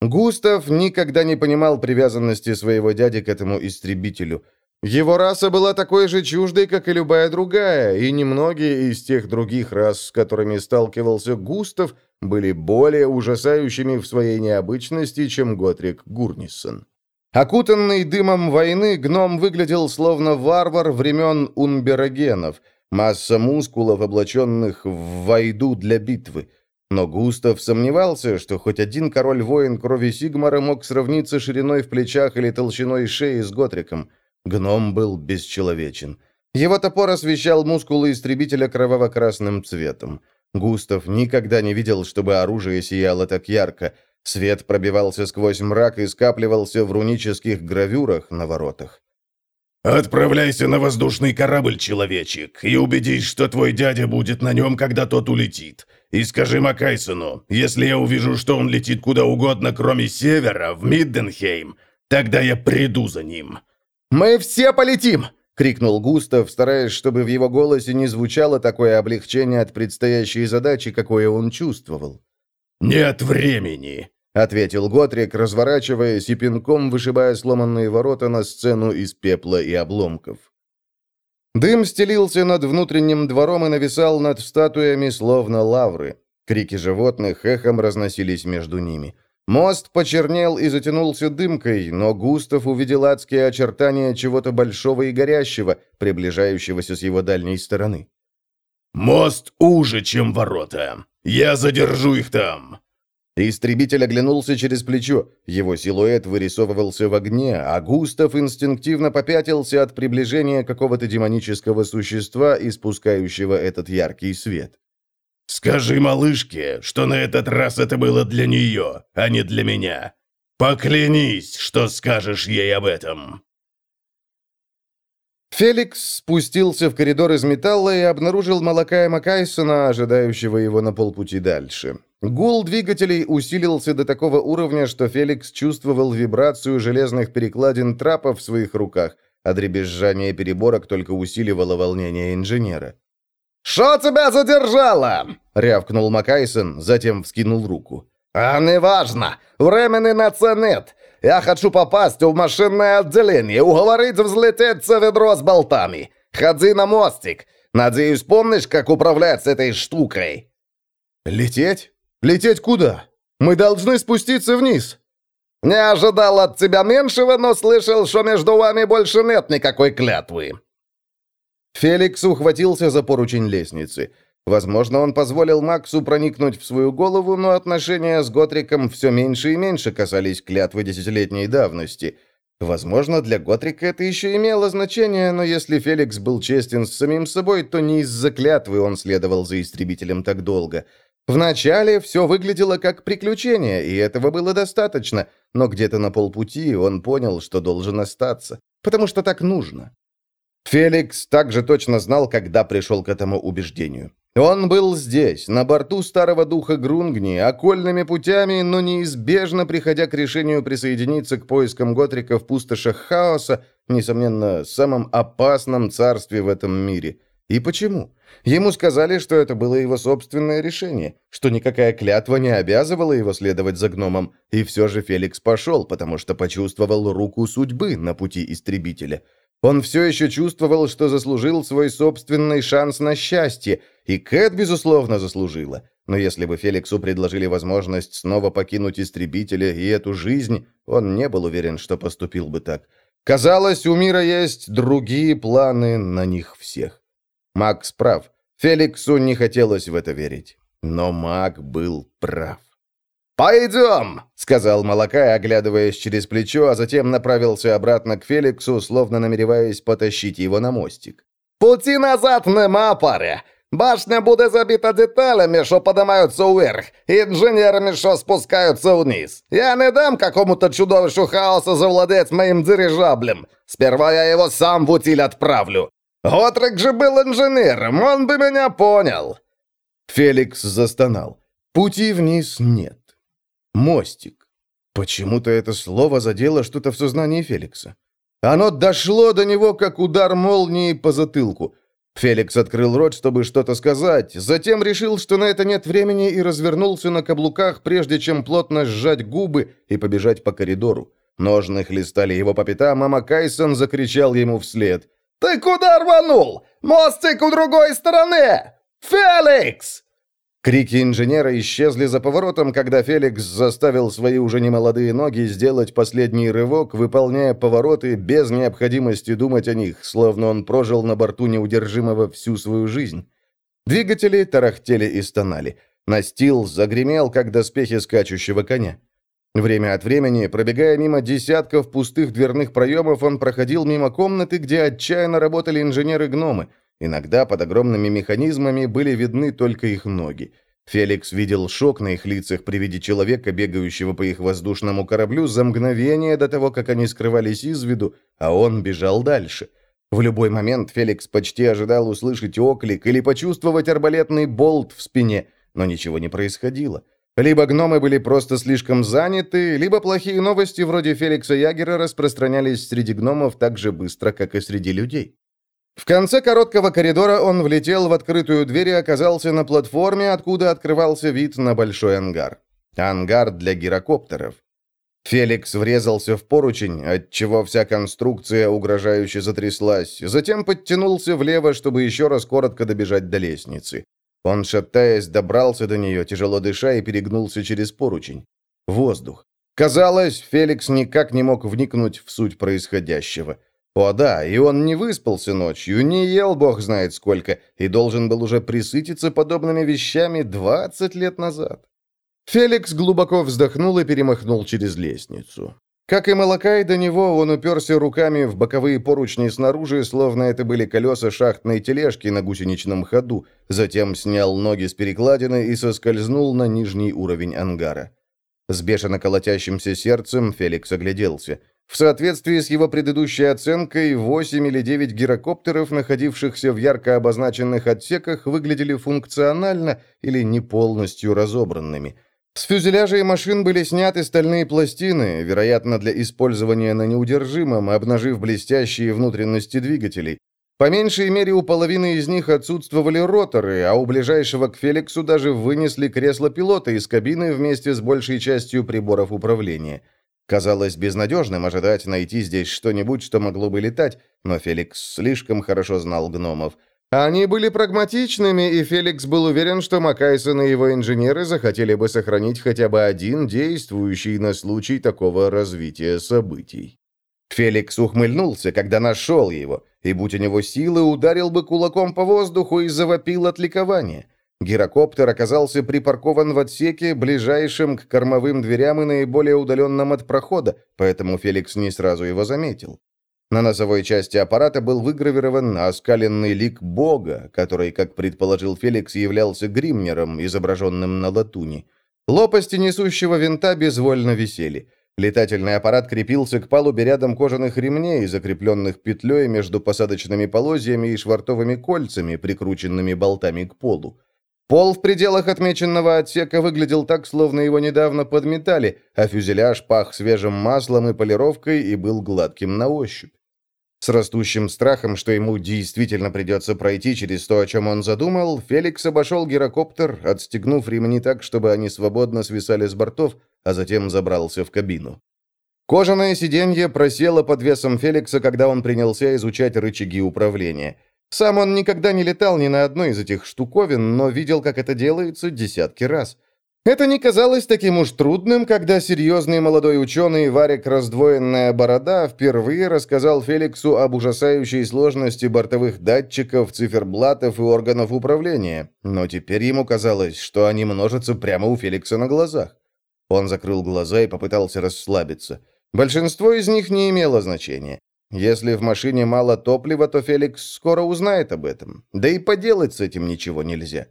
Густав никогда не понимал привязанности своего дяди к этому истребителю. Его раса была такой же чуждой, как и любая другая, и немногие из тех других рас, с которыми сталкивался Густав, были более ужасающими в своей необычности, чем Готрик Гурнисон. Окутанный дымом войны, гном выглядел словно варвар времен унберогенов – масса мускулов, облаченных в войду для битвы. Но Густав сомневался, что хоть один король-воин крови Сигмара мог сравниться шириной в плечах или толщиной шеи с Готриком. Гном был бесчеловечен. Его топор освещал мускулы истребителя кроваво-красным цветом. Густав никогда не видел, чтобы оружие сияло так ярко. Свет пробивался сквозь мрак и скапливался в рунических гравюрах на воротах. «Отправляйся на воздушный корабль, человечек, и убедись, что твой дядя будет на нем, когда тот улетит. И скажи Макайсону, если я увижу, что он летит куда угодно, кроме севера, в Мидденхейм, тогда я приду за ним». «Мы все полетим!» — крикнул Густав, стараясь, чтобы в его голосе не звучало такое облегчение от предстоящей задачи, какое он чувствовал. «Нет времени!» ответил Готрик, разворачиваясь и пинком вышибая сломанные ворота на сцену из пепла и обломков. Дым стелился над внутренним двором и нависал над статуями, словно лавры. Крики животных эхом разносились между ними. Мост почернел и затянулся дымкой, но Густав увидел адские очертания чего-то большого и горящего, приближающегося с его дальней стороны. «Мост уже, чем ворота. Я задержу их там!» Истребитель оглянулся через плечо. Его силуэт вырисовывался в огне, а Густав инстинктивно попятился от приближения какого-то демонического существа, испускающего этот яркий свет. «Скажи малышке, что на этот раз это было для нее, а не для меня. Поклянись, что скажешь ей об этом!» Феликс спустился в коридор из металла и обнаружил Малакая Макайсона, ожидающего его на полпути дальше. Гул двигателей усилился до такого уровня, что Феликс чувствовал вибрацию железных перекладин трапа в своих руках, а дребезжание переборок только усиливало волнение инженера. «Что тебя задержало?» — рявкнул Макайсон, затем вскинул руку. «А неважно. Времени на це нет. Я хочу попасть в машинное отделение, уговорить взлететься ведро с болтами. Ходи на мостик. Надеюсь, помнишь, как управлять этой штукой?» «Лететь? Лететь куда? Мы должны спуститься вниз!» «Не ожидал от тебя меньшего, но слышал, что между вами больше нет никакой клятвы!» Феликс ухватился за поручень лестницы. Возможно, он позволил Максу проникнуть в свою голову, но отношения с Готриком все меньше и меньше касались клятвы десятилетней давности. Возможно, для Готрика это еще имело значение, но если Феликс был честен с самим собой, то не из-за клятвы он следовал за истребителем так долго. Вначале все выглядело как приключение, и этого было достаточно, но где-то на полпути он понял, что должен остаться, потому что так нужно. Феликс также точно знал, когда пришел к этому убеждению. Он был здесь, на борту старого духа Грунгни, окольными путями, но неизбежно приходя к решению присоединиться к поискам Готрика в пустошах хаоса, несомненно, самом опасном царстве в этом мире. И почему? Ему сказали, что это было его собственное решение, что никакая клятва не обязывала его следовать за гномом, и все же Феликс пошел, потому что почувствовал руку судьбы на пути истребителя. Он все еще чувствовал, что заслужил свой собственный шанс на счастье, и Кэт, безусловно, заслужила. но если бы Феликсу предложили возможность снова покинуть истребителя и эту жизнь, он не был уверен, что поступил бы так. Казалось, у мира есть другие планы на них всех. Макс прав. Феликсу не хотелось в это верить. Но маг был прав. «Пойдем!» — сказал Малакай, оглядываясь через плечо, а затем направился обратно к Феликсу, словно намереваясь потащить его на мостик. «Пути назад нема, паря! Башня буде забита деталями, що поднимаются вверх, инженерами, что спускаются вниз. Я не дам какому-то чудовищу хаоса завладеть моим дирижаблем. Сперва я его сам в утиль отправлю. Готрик же был инженером, он бы меня понял». Феликс застонал. «Пути вниз нет. Мостик. Почему-то это слово задело что-то в сознании Феликса. Оно дошло до него, как удар молнии по затылку. Феликс открыл рот, чтобы что-то сказать, затем решил, что на это нет времени, и развернулся на каблуках, прежде чем плотно сжать губы и побежать по коридору. Ножны хлестали его по пятам, а Макайсон закричал ему вслед. «Ты куда рванул? Мостик у другой стороны! Феликс!» Крики инженера исчезли за поворотом, когда Феликс заставил свои уже немолодые ноги сделать последний рывок, выполняя повороты без необходимости думать о них, словно он прожил на борту неудержимого всю свою жизнь. Двигатели тарахтели и стонали. Настил загремел, как доспехи скачущего коня. Время от времени, пробегая мимо десятков пустых дверных проемов, он проходил мимо комнаты, где отчаянно работали инженеры-гномы – Иногда под огромными механизмами были видны только их ноги. Феликс видел шок на их лицах при виде человека, бегающего по их воздушному кораблю за мгновение до того, как они скрывались из виду, а он бежал дальше. В любой момент Феликс почти ожидал услышать оклик или почувствовать арбалетный болт в спине, но ничего не происходило. Либо гномы были просто слишком заняты, либо плохие новости вроде Феликса Ягера распространялись среди гномов так же быстро, как и среди людей. В конце короткого коридора он влетел в открытую дверь и оказался на платформе, откуда открывался вид на большой ангар. Ангар для гирокоптеров. Феликс врезался в поручень, отчего вся конструкция угрожающе затряслась, затем подтянулся влево, чтобы еще раз коротко добежать до лестницы. Он, шатаясь, добрался до нее, тяжело дыша, и перегнулся через поручень. Воздух. Казалось, Феликс никак не мог вникнуть в суть происходящего. О да, и он не выспался ночью, не ел бог знает сколько, и должен был уже присытиться подобными вещами 20 лет назад. Феликс глубоко вздохнул и перемахнул через лестницу. Как и Малакай до него, он уперся руками в боковые поручни снаружи, словно это были колеса шахтной тележки на гусеничном ходу, затем снял ноги с перекладины и соскользнул на нижний уровень ангара. С бешено колотящимся сердцем Феликс огляделся – в соответствии с его предыдущей оценкой, 8 или 9 гирокоптеров, находившихся в ярко обозначенных отсеках, выглядели функционально или не полностью разобранными. С фюзеляжей машин были сняты стальные пластины, вероятно, для использования на неудержимом, обнажив блестящие внутренности двигателей. По меньшей мере, у половины из них отсутствовали роторы, а у ближайшего к Феликсу даже вынесли кресло пилота из кабины вместе с большей частью приборов управления – Казалось безнадежным ожидать найти здесь что-нибудь, что могло бы летать, но Феликс слишком хорошо знал гномов. Они были прагматичными, и Феликс был уверен, что Макайсон и его инженеры захотели бы сохранить хотя бы один действующий на случай такого развития событий. Феликс ухмыльнулся, когда нашел его, и, будь у него силы, ударил бы кулаком по воздуху и завопил от ликования. Гирокоптер оказался припаркован в отсеке, ближайшем к кормовым дверям и наиболее удаленном от прохода, поэтому Феликс не сразу его заметил. На носовой части аппарата был выгравирован оскаленный лик Бога, который, как предположил Феликс, являлся гримнером, изображенным на латуни. Лопасти несущего винта безвольно висели. Летательный аппарат крепился к палубе рядом кожаных ремней, закрепленных петлей между посадочными полозьями и швартовыми кольцами, прикрученными болтами к полу. Пол в пределах отмеченного отсека выглядел так, словно его недавно подметали, а фюзеляж пах свежим маслом и полировкой и был гладким на ощупь. С растущим страхом, что ему действительно придется пройти через то, о чем он задумал, Феликс обошел гирокоптер, отстегнув ремни так, чтобы они свободно свисали с бортов, а затем забрался в кабину. Кожаное сиденье просело под весом Феликса, когда он принялся изучать рычаги управления. Сам он никогда не летал ни на одной из этих штуковин, но видел, как это делается десятки раз. Это не казалось таким уж трудным, когда серьезный молодой ученый Варик Раздвоенная Борода впервые рассказал Феликсу об ужасающей сложности бортовых датчиков, циферблатов и органов управления. Но теперь ему казалось, что они множатся прямо у Феликса на глазах. Он закрыл глаза и попытался расслабиться. Большинство из них не имело значения. Если в машине мало топлива, то Феликс скоро узнает об этом. Да и поделать с этим ничего нельзя.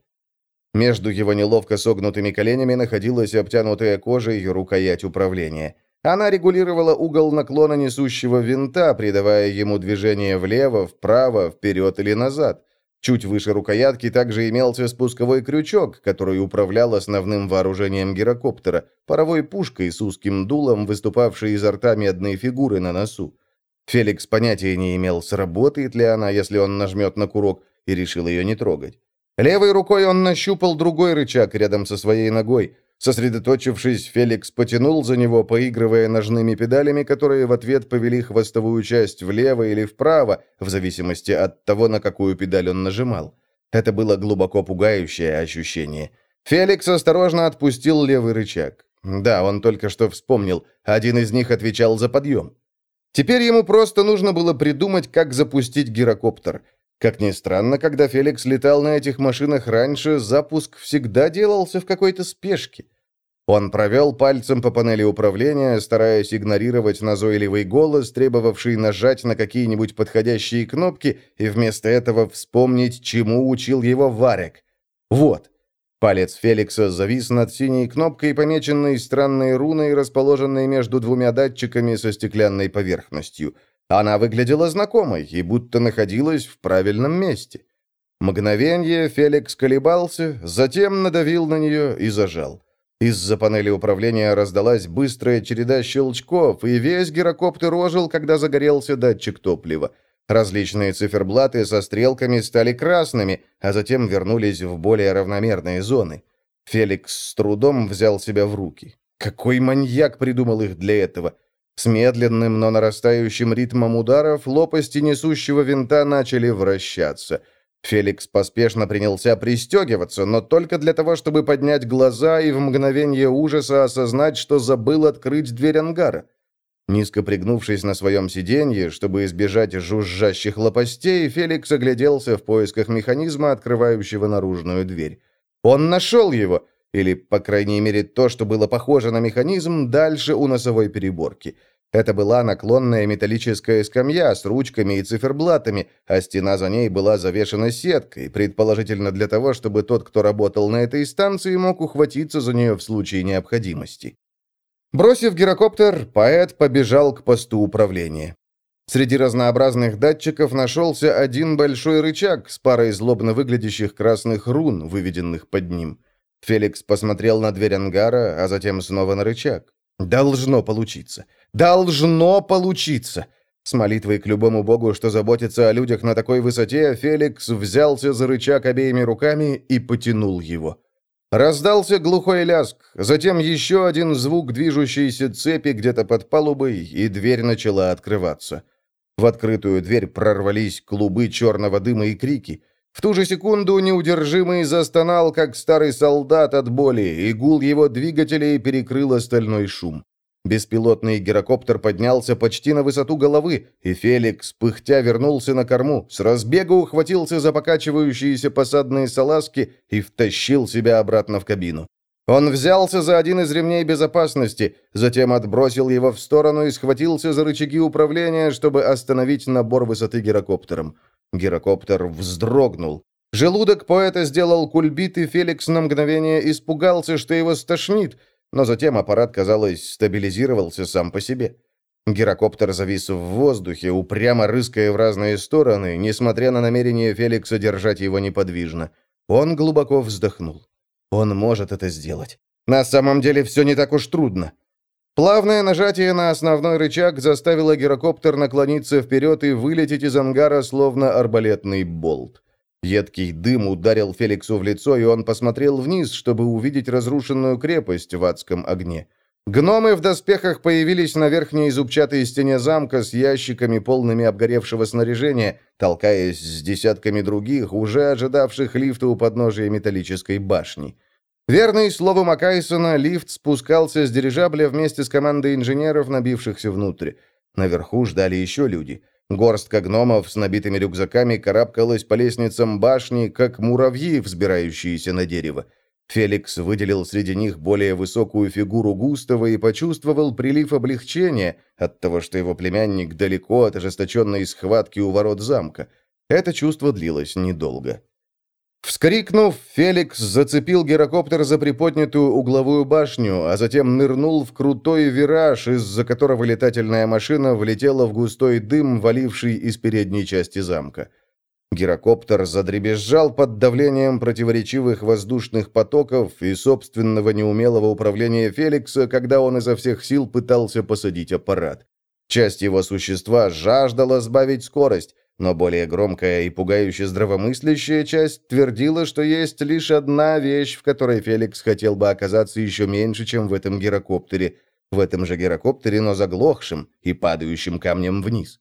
Между его неловко согнутыми коленями находилась обтянутая кожей рукоять управления. Она регулировала угол наклона несущего винта, придавая ему движение влево, вправо, вперед или назад. Чуть выше рукоятки также имелся спусковой крючок, который управлял основным вооружением гирокоптера, паровой пушкой с узким дулом, выступавшей изо рта медной фигуры на носу. Феликс понятия не имел, сработает ли она, если он нажмет на курок, и решил ее не трогать. Левой рукой он нащупал другой рычаг рядом со своей ногой. Сосредоточившись, Феликс потянул за него, поигрывая ножными педалями, которые в ответ повели хвостовую часть влево или вправо, в зависимости от того, на какую педаль он нажимал. Это было глубоко пугающее ощущение. Феликс осторожно отпустил левый рычаг. Да, он только что вспомнил, один из них отвечал за подъем. Теперь ему просто нужно было придумать, как запустить гирокоптер. Как ни странно, когда Феликс летал на этих машинах раньше, запуск всегда делался в какой-то спешке. Он провел пальцем по панели управления, стараясь игнорировать назойливый голос, требовавший нажать на какие-нибудь подходящие кнопки, и вместо этого вспомнить, чему учил его Варик. Вот. Палец Феликса завис над синей кнопкой, помеченной странной руной, расположенной между двумя датчиками со стеклянной поверхностью. Она выглядела знакомой и будто находилась в правильном месте. Мгновенье Феликс колебался, затем надавил на нее и зажал. Из-за панели управления раздалась быстрая череда щелчков, и весь гирокоптер ожил, когда загорелся датчик топлива. Различные циферблаты со стрелками стали красными, а затем вернулись в более равномерные зоны. Феликс с трудом взял себя в руки. Какой маньяк придумал их для этого? С медленным, но нарастающим ритмом ударов лопасти несущего винта начали вращаться. Феликс поспешно принялся пристегиваться, но только для того, чтобы поднять глаза и в мгновение ужаса осознать, что забыл открыть дверь ангара. Низко пригнувшись на своем сиденье, чтобы избежать жужжащих лопастей, Феликс огляделся в поисках механизма, открывающего наружную дверь. Он нашел его, или, по крайней мере, то, что было похоже на механизм, дальше у носовой переборки. Это была наклонная металлическая скамья с ручками и циферблатами, а стена за ней была завешена сеткой, предположительно для того, чтобы тот, кто работал на этой станции, мог ухватиться за нее в случае необходимости. Бросив гирокоптер, поэт побежал к посту управления. Среди разнообразных датчиков нашелся один большой рычаг с парой злобно выглядящих красных рун, выведенных под ним. Феликс посмотрел на дверь ангара, а затем снова на рычаг. «Должно получиться! Должно получиться!» С молитвой к любому богу, что заботится о людях на такой высоте, Феликс взялся за рычаг обеими руками и потянул его. Раздался глухой ляск, затем еще один звук движущейся цепи где-то под палубой, и дверь начала открываться. В открытую дверь прорвались клубы черного дыма и крики. В ту же секунду неудержимый застонал, как старый солдат от боли, и гул его двигателей перекрыл остальной шум. Беспилотный гирокоптер поднялся почти на высоту головы, и Феликс, пыхтя, вернулся на корму, с разбегу ухватился за покачивающиеся посадные салазки и втащил себя обратно в кабину. Он взялся за один из ремней безопасности, затем отбросил его в сторону и схватился за рычаги управления, чтобы остановить набор высоты гирокоптером. Гирокоптер вздрогнул. Желудок поэта сделал кульбит, и Феликс на мгновение испугался, что его стошнит, но затем аппарат, казалось, стабилизировался сам по себе. Гирокоптер завис в воздухе, упрямо рыская в разные стороны, несмотря на намерение Феликса держать его неподвижно. Он глубоко вздохнул. Он может это сделать. На самом деле все не так уж трудно. Плавное нажатие на основной рычаг заставило гирокоптер наклониться вперед и вылететь из ангара, словно арбалетный болт. Едкий дым ударил Феликсу в лицо, и он посмотрел вниз, чтобы увидеть разрушенную крепость в адском огне. Гномы в доспехах появились на верхней зубчатой стене замка с ящиками, полными обгоревшего снаряжения, толкаясь с десятками других, уже ожидавших лифта у подножия металлической башни. Верный слову Макайсона, лифт спускался с дирижабля вместе с командой инженеров, набившихся внутрь. Наверху ждали еще люди. Горстка гномов с набитыми рюкзаками карабкалась по лестницам башни, как муравьи, взбирающиеся на дерево. Феликс выделил среди них более высокую фигуру Густава и почувствовал прилив облегчения от того, что его племянник далеко от ожесточенной схватки у ворот замка. Это чувство длилось недолго. Вскрикнув, Феликс зацепил гирокоптер за приподнятую угловую башню, а затем нырнул в крутой вираж, из-за которого летательная машина влетела в густой дым, валивший из передней части замка. Гирокоптер задребезжал под давлением противоречивых воздушных потоков и собственного неумелого управления Феликса, когда он изо всех сил пытался посадить аппарат. Часть его существа жаждала сбавить скорость, но более громкая и пугающе здравомыслящая часть твердила, что есть лишь одна вещь, в которой Феликс хотел бы оказаться еще меньше, чем в этом гирокоптере. В этом же гирокоптере, но заглохшим и падающим камнем вниз.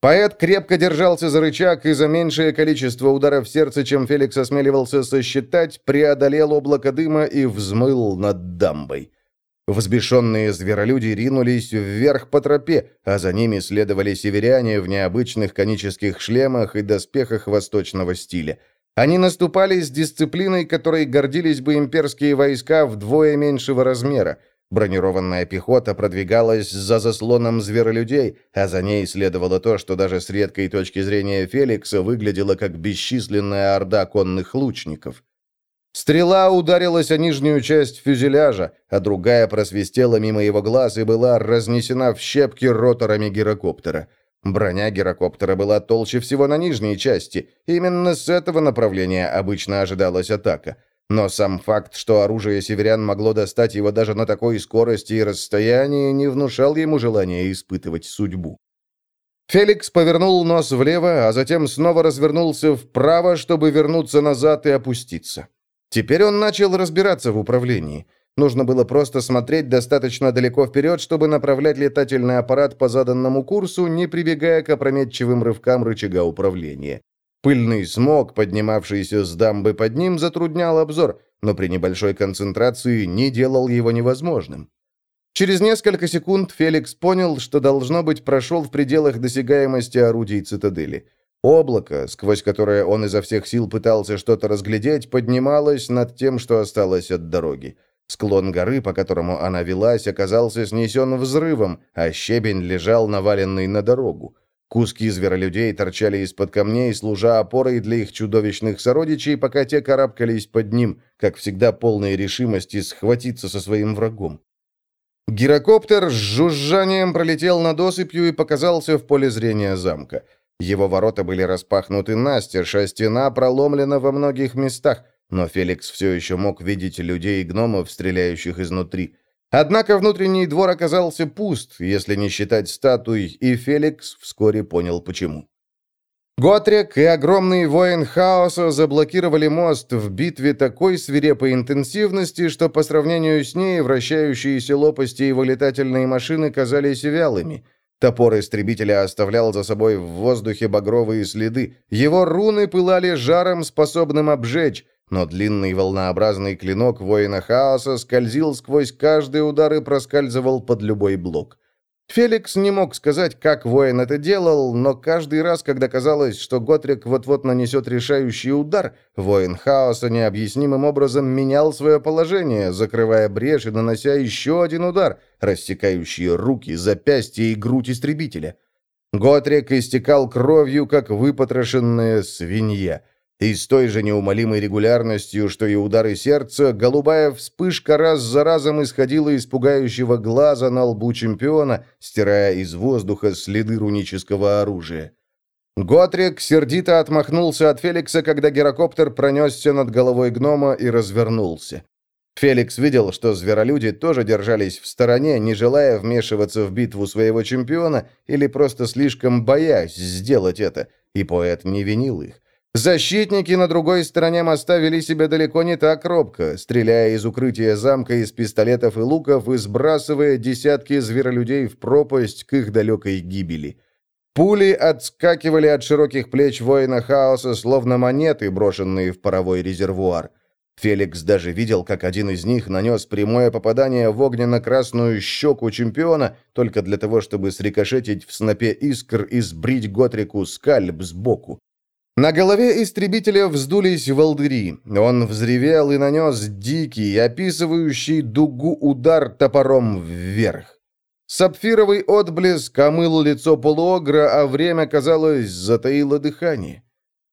Поэт крепко держался за рычаг и за меньшее количество ударов сердца, чем Феликс осмеливался сосчитать, преодолел облако дыма и взмыл над дамбой. Взбешенные зверолюди ринулись вверх по тропе, а за ними следовали северяне в необычных конических шлемах и доспехах восточного стиля. Они наступали с дисциплиной, которой гордились бы имперские войска вдвое меньшего размера. Бронированная пехота продвигалась за заслоном зверолюдей, а за ней следовало то, что даже с редкой точки зрения Феликса выглядело как бесчисленная орда конных лучников. Стрела ударилась о нижнюю часть фюзеляжа, а другая просвистела мимо его глаз и была разнесена в щепки роторами гирокоптера. Броня гирокоптера была толще всего на нижней части. Именно с этого направления обычно ожидалась атака. Но сам факт, что оружие северян могло достать его даже на такой скорости и расстоянии, не внушал ему желания испытывать судьбу. Феликс повернул нос влево, а затем снова развернулся вправо, чтобы вернуться назад и опуститься. Теперь он начал разбираться в управлении. Нужно было просто смотреть достаточно далеко вперед, чтобы направлять летательный аппарат по заданному курсу, не прибегая к опрометчивым рывкам рычага управления. Пыльный смог, поднимавшийся с дамбы под ним, затруднял обзор, но при небольшой концентрации не делал его невозможным. Через несколько секунд Феликс понял, что, должно быть, прошел в пределах досягаемости орудий цитадели. Облако, сквозь которое он изо всех сил пытался что-то разглядеть, поднималось над тем, что осталось от дороги. Склон горы, по которому она велась, оказался снесен взрывом, а щебень лежал наваленный на дорогу. Куски зверолюдей торчали из-под камней, служа опорой для их чудовищных сородичей, пока те карабкались под ним, как всегда полной решимости схватиться со своим врагом. Гирокоптер с жужжанием пролетел над осыпью и показался в поле зрения замка. Его ворота были распахнуты настежь, а стена проломлена во многих местах, но Феликс все еще мог видеть людей и гномов, стреляющих изнутри. Однако внутренний двор оказался пуст, если не считать статуй, и Феликс вскоре понял почему. Готрек и огромный воин хаоса заблокировали мост в битве такой свирепой интенсивности, что по сравнению с ней вращающиеся лопасти его летательные машины казались вялыми. Топор истребителя оставлял за собой в воздухе багровые следы. Его руны пылали жаром, способным обжечь, но длинный волнообразный клинок воина хаоса скользил сквозь каждый удар и проскальзывал под любой блок. Феликс не мог сказать, как воин это делал, но каждый раз, когда казалось, что Готрик вот-вот нанесет решающий удар, воин хаоса необъяснимым образом менял свое положение, закрывая брешь и нанося еще один удар, рассекающий руки, запястья и грудь истребителя. Готрик истекал кровью, как выпотрошенная свинья. И с той же неумолимой регулярностью, что и удары сердца, голубая вспышка раз за разом исходила из пугающего глаза на лбу чемпиона, стирая из воздуха следы рунического оружия. Готрик сердито отмахнулся от Феликса, когда гирокоптер пронесся над головой гнома и развернулся. Феликс видел, что зверолюди тоже держались в стороне, не желая вмешиваться в битву своего чемпиона или просто слишком боясь сделать это, и поэт не винил их. Защитники на другой стороне моста вели себя далеко не так робко, стреляя из укрытия замка из пистолетов и луков и сбрасывая десятки зверолюдей в пропасть к их далекой гибели. Пули отскакивали от широких плеч воина хаоса, словно монеты, брошенные в паровой резервуар. Феликс даже видел, как один из них нанес прямое попадание в огненно-красную щеку чемпиона, только для того, чтобы срикошетить в снопе искр и сбрить Готрику скальп сбоку. На голове истребителя вздулись волдыри. Он взревел и нанес дикий, описывающий дугу удар топором вверх. Сапфировый отблеск омыл лицо полуогра, а время, казалось, затаило дыхание.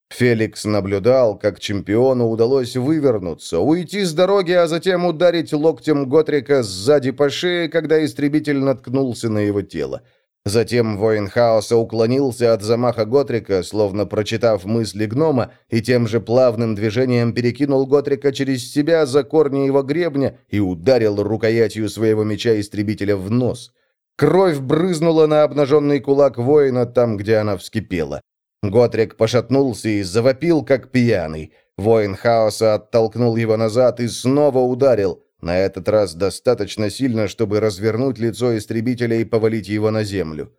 Феликс наблюдал, как чемпиону удалось вывернуться, уйти с дороги, а затем ударить локтем Готрика сзади по шее, когда истребитель наткнулся на его тело. Затем воин хаоса уклонился от замаха Готрика, словно прочитав мысли гнома, и тем же плавным движением перекинул Готрика через себя за корни его гребня и ударил рукоятью своего меча-истребителя в нос. Кровь брызнула на обнаженный кулак воина там, где она вскипела. Готрик пошатнулся и завопил, как пьяный. Воин хаоса оттолкнул его назад и снова ударил. На этот раз достаточно сильно, чтобы развернуть лицо истребителя и повалить его на землю.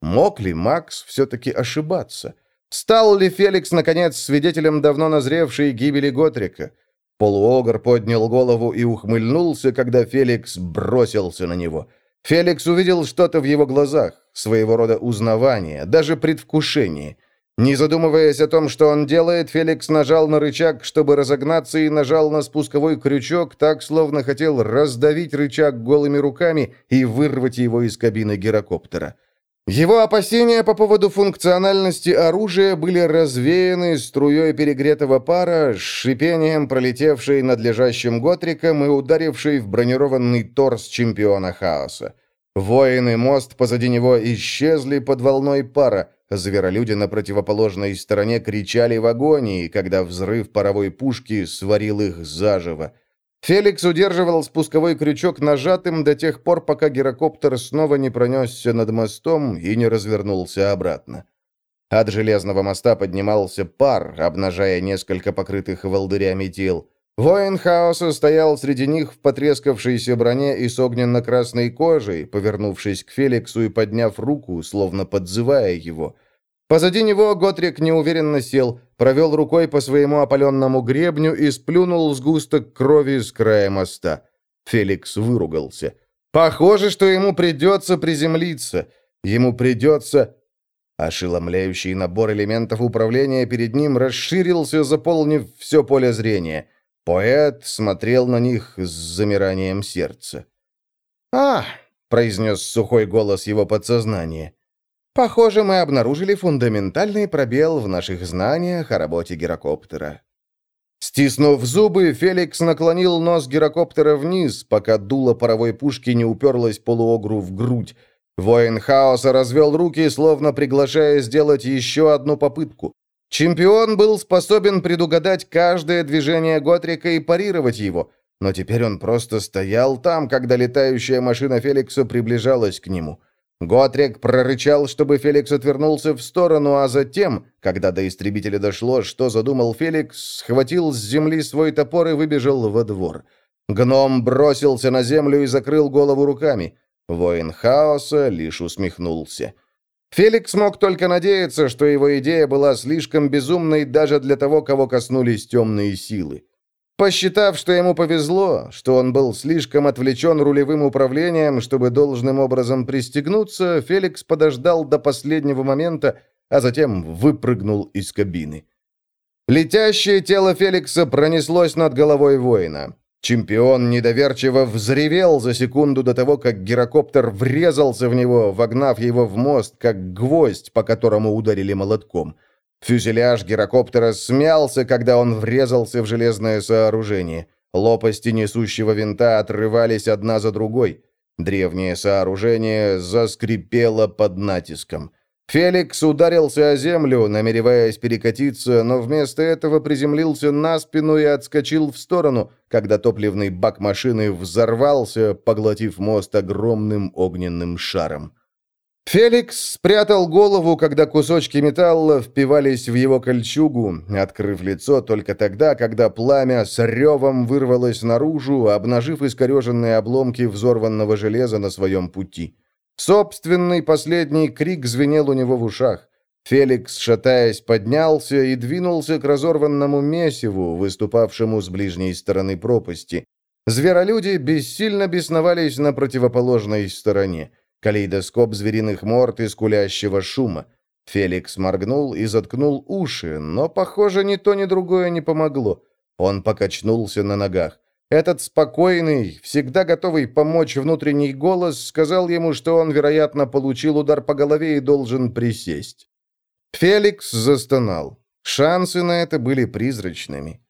Мог ли Макс все-таки ошибаться? Стал ли Феликс, наконец, свидетелем давно назревшей гибели Готрика? Полуогр поднял голову и ухмыльнулся, когда Феликс бросился на него. Феликс увидел что-то в его глазах, своего рода узнавание, даже предвкушение. Не задумываясь о том, что он делает, Феликс нажал на рычаг, чтобы разогнаться, и нажал на спусковой крючок, так, словно хотел раздавить рычаг голыми руками и вырвать его из кабины гирокоптера. Его опасения по поводу функциональности оружия были развеяны струей перегретого пара, шипением пролетевшей над лежащим Готриком и ударившей в бронированный торс чемпиона хаоса. Воины мост позади него исчезли под волной пара, Зверолюди на противоположной стороне кричали в агонии, когда взрыв паровой пушки сварил их заживо. Феликс удерживал спусковой крючок нажатым до тех пор, пока гирокоптер снова не пронесся над мостом и не развернулся обратно. От железного моста поднимался пар, обнажая несколько покрытых волдырями тел. Воин хаоса стоял среди них в потрескавшейся броне и с огненно-красной кожей, повернувшись к Феликсу и подняв руку, словно подзывая его. Позади него Готрик неуверенно сел, провел рукой по своему опаленному гребню и сплюнул сгусток крови с края моста. Феликс выругался. «Похоже, что ему придется приземлиться. Ему придется...» Ошеломляющий набор элементов управления перед ним расширился, заполнив все поле зрения. Поэт смотрел на них с замиранием сердца. «А!» — произнес сухой голос его подсознания. Похоже, мы обнаружили фундаментальный пробел в наших знаниях о работе гирокоптера. Стиснув зубы, Феликс наклонил нос гирокоптера вниз, пока дуло паровой пушки не уперлось полуогру в грудь. Воин хаоса развел руки, словно приглашая сделать еще одну попытку. Чемпион был способен предугадать каждое движение Готрика и парировать его, но теперь он просто стоял там, когда летающая машина Феликса приближалась к нему. Готрик прорычал, чтобы Феликс отвернулся в сторону, а затем, когда до истребителя дошло, что задумал Феликс, схватил с земли свой топор и выбежал во двор. Гном бросился на землю и закрыл голову руками. Воин хаоса лишь усмехнулся. Феликс мог только надеяться, что его идея была слишком безумной даже для того, кого коснулись темные силы. Посчитав, что ему повезло, что он был слишком отвлечен рулевым управлением, чтобы должным образом пристегнуться, Феликс подождал до последнего момента, а затем выпрыгнул из кабины. Летящее тело Феликса пронеслось над головой воина. Чемпион недоверчиво взревел за секунду до того, как гирокоптер врезался в него, вогнав его в мост, как гвоздь, по которому ударили молотком. Фюзеляж гирокоптера смялся, когда он врезался в железное сооружение. Лопасти несущего винта отрывались одна за другой. Древнее сооружение заскрипело под натиском. Феликс ударился о землю, намереваясь перекатиться, но вместо этого приземлился на спину и отскочил в сторону, когда топливный бак машины взорвался, поглотив мост огромным огненным шаром. Феликс спрятал голову, когда кусочки металла впивались в его кольчугу, открыв лицо только тогда, когда пламя с ревом вырвалось наружу, обнажив искореженные обломки взорванного железа на своем пути. Собственный последний крик звенел у него в ушах. Феликс, шатаясь, поднялся и двинулся к разорванному месиву, выступавшему с ближней стороны пропасти. Зверолюди бессильно бесновались на противоположной стороне. Калейдоскоп звериных морд и скулящего шума. Феликс моргнул и заткнул уши, но, похоже, ни то, ни другое не помогло. Он покачнулся на ногах. Этот спокойный, всегда готовый помочь внутренний голос сказал ему, что он, вероятно, получил удар по голове и должен присесть. Феликс застонал. Шансы на это были призрачными.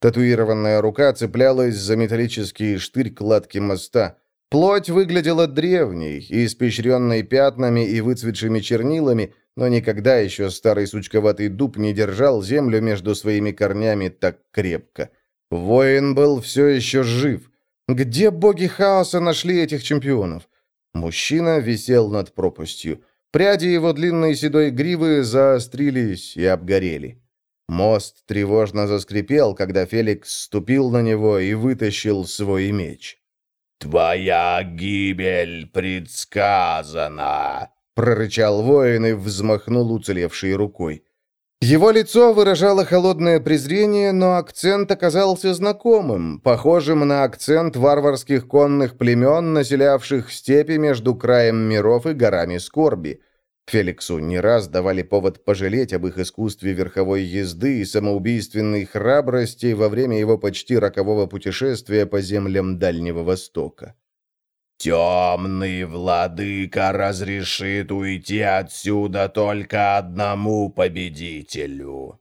Татуированная рука цеплялась за металлический штырь кладки моста. Плоть выглядела древней, испещренной пятнами и выцветшими чернилами, но никогда еще старый сучковатый дуб не держал землю между своими корнями так крепко. Воин был все еще жив. Где боги хаоса нашли этих чемпионов? Мужчина висел над пропастью. Пряди его длинной седой гривы заострились и обгорели. Мост тревожно заскрипел, когда Феликс ступил на него и вытащил свой меч. «Твоя гибель предсказана!» — прорычал воин и взмахнул уцелевшей рукой. Его лицо выражало холодное презрение, но акцент оказался знакомым, похожим на акцент варварских конных племен, населявших степи между краем миров и горами скорби. Феликсу не раз давали повод пожалеть об их искусстве верховой езды и самоубийственной храбрости во время его почти рокового путешествия по землям Дальнего Востока. «Темный владыка разрешит уйти отсюда только одному победителю».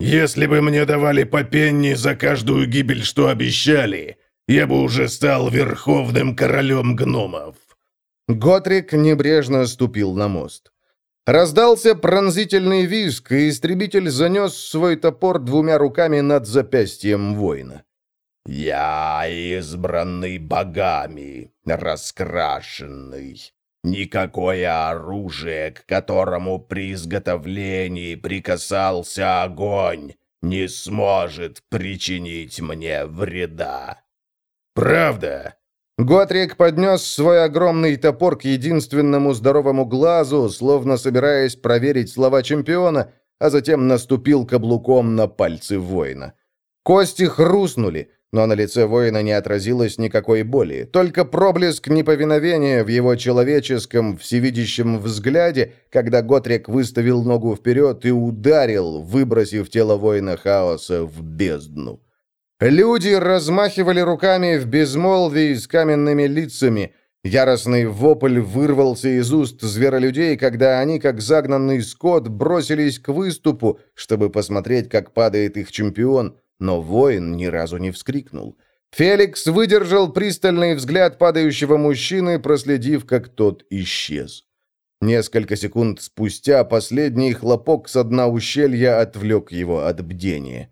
«Если бы мне давали по пенни за каждую гибель, что обещали, я бы уже стал верховным королем гномов». Готрик небрежно ступил на мост. Раздался пронзительный визг, и истребитель занес свой топор двумя руками над запястьем воина. «Я избранный богами, раскрашенный. Никакое оружие, к которому при изготовлении прикасался огонь, не сможет причинить мне вреда». «Правда?» Готрик поднес свой огромный топор к единственному здоровому глазу, словно собираясь проверить слова чемпиона, а затем наступил каблуком на пальцы воина. Кости хрустнули, но на лице воина не отразилось никакой боли, только проблеск неповиновения в его человеческом, всевидящем взгляде, когда Готрик выставил ногу вперед и ударил, выбросив тело воина хаоса в бездну. Люди размахивали руками в безмолвии с каменными лицами. Яростный вопль вырвался из уст зверолюдей, когда они, как загнанный скот, бросились к выступу, чтобы посмотреть, как падает их чемпион, но воин ни разу не вскрикнул. Феликс выдержал пристальный взгляд падающего мужчины, проследив, как тот исчез. Несколько секунд спустя последний хлопок с дна ущелья отвлек его от бдения.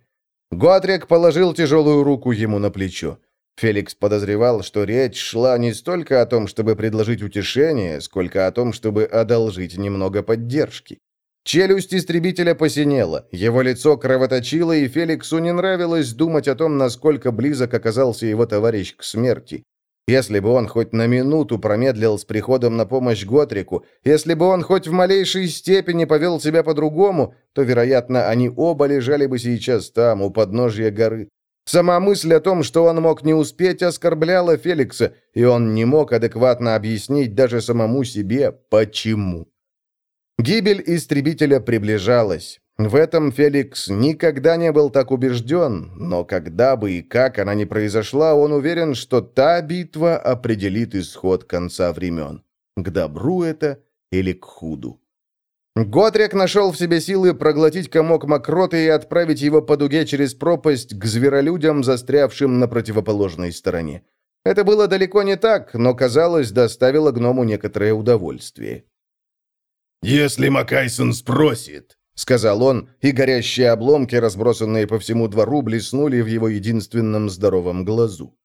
Готрик положил тяжелую руку ему на плечо. Феликс подозревал, что речь шла не столько о том, чтобы предложить утешение, сколько о том, чтобы одолжить немного поддержки. Челюсть истребителя посинела, его лицо кровоточило, и Феликсу не нравилось думать о том, насколько близок оказался его товарищ к смерти. Если бы он хоть на минуту промедлил с приходом на помощь Готрику, если бы он хоть в малейшей степени повел себя по-другому, то, вероятно, они оба лежали бы сейчас там, у подножья горы. Сама мысль о том, что он мог не успеть, оскорбляла Феликса, и он не мог адекватно объяснить даже самому себе, почему. Гибель истребителя приближалась. В этом Феликс никогда не был так убежден, но когда бы и как она ни произошла, он уверен, что та битва определит исход конца времен. К добру это или к худу. Готрик нашел в себе силы проглотить комок мокроты и отправить его по дуге через пропасть к зверолюдям, застрявшим на противоположной стороне. Это было далеко не так, но, казалось, доставило гному некоторое удовольствие. «Если Макайсон спросит», — сказал он, и горящие обломки, разбросанные по всему двору, блеснули в его единственном здоровом глазу.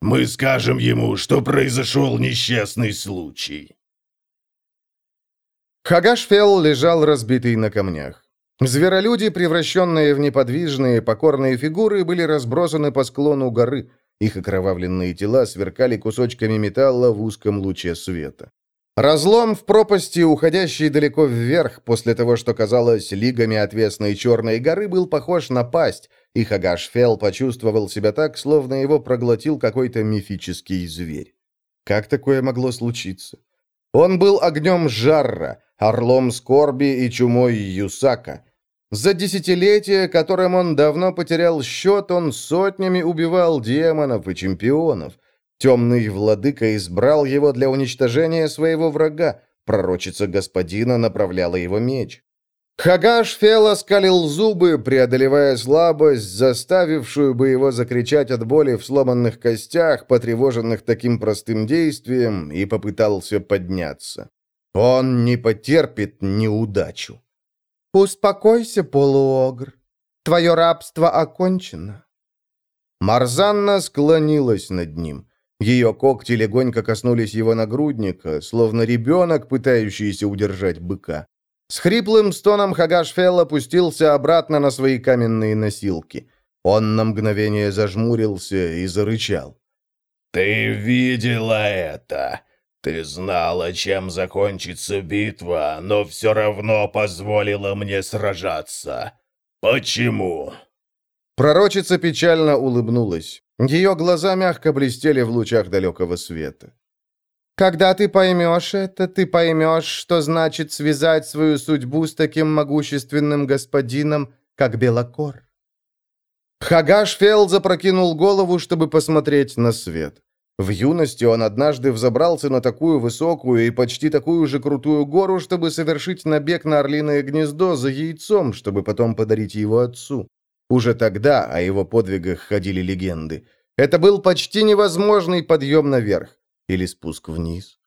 «Мы скажем ему, что произошел несчастный случай». Хагашфел лежал разбитый на камнях. Зверолюди, превращенные в неподвижные, покорные фигуры, были разбросаны по склону горы. Их окровавленные тела сверкали кусочками металла в узком луче света. Разлом в пропасти, уходящий далеко вверх, после того, что казалось лигами отвесной черной горы, был похож на пасть, и Хагашфел почувствовал себя так, словно его проглотил какой-то мифический зверь. Как такое могло случиться? Он был огнем Жарра, орлом скорби и чумой Юсака. За десятилетия, которым он давно потерял счет, он сотнями убивал демонов и чемпионов. Темный владыка избрал его для уничтожения своего врага. Пророчица господина направляла его меч. Хагаш Фел скалил зубы, преодолевая слабость, заставившую бы его закричать от боли в сломанных костях, потревоженных таким простым действием, и попытался подняться. Он не потерпит неудачу. «Успокойся, полуогр. Твое рабство окончено». Марзанна склонилась над ним. Ее когти легонько коснулись его нагрудника, словно ребенок, пытающийся удержать быка. С хриплым стоном Хагашфел опустился обратно на свои каменные носилки. Он на мгновение зажмурился и зарычал. «Ты видела это? Ты знала, чем закончится битва, но все равно позволила мне сражаться. Почему?» Пророчица печально улыбнулась. Ее глаза мягко блестели в лучах далекого света. Когда ты поймешь это, ты поймешь, что значит связать свою судьбу с таким могущественным господином, как Белокор. Хагаш Фел запрокинул голову, чтобы посмотреть на свет. В юности он однажды взобрался на такую высокую и почти такую же крутую гору, чтобы совершить набег на орлиное гнездо за яйцом, чтобы потом подарить его отцу. Уже тогда о его подвигах ходили легенды. Это был почти невозможный подъем наверх. Или спуск вниз?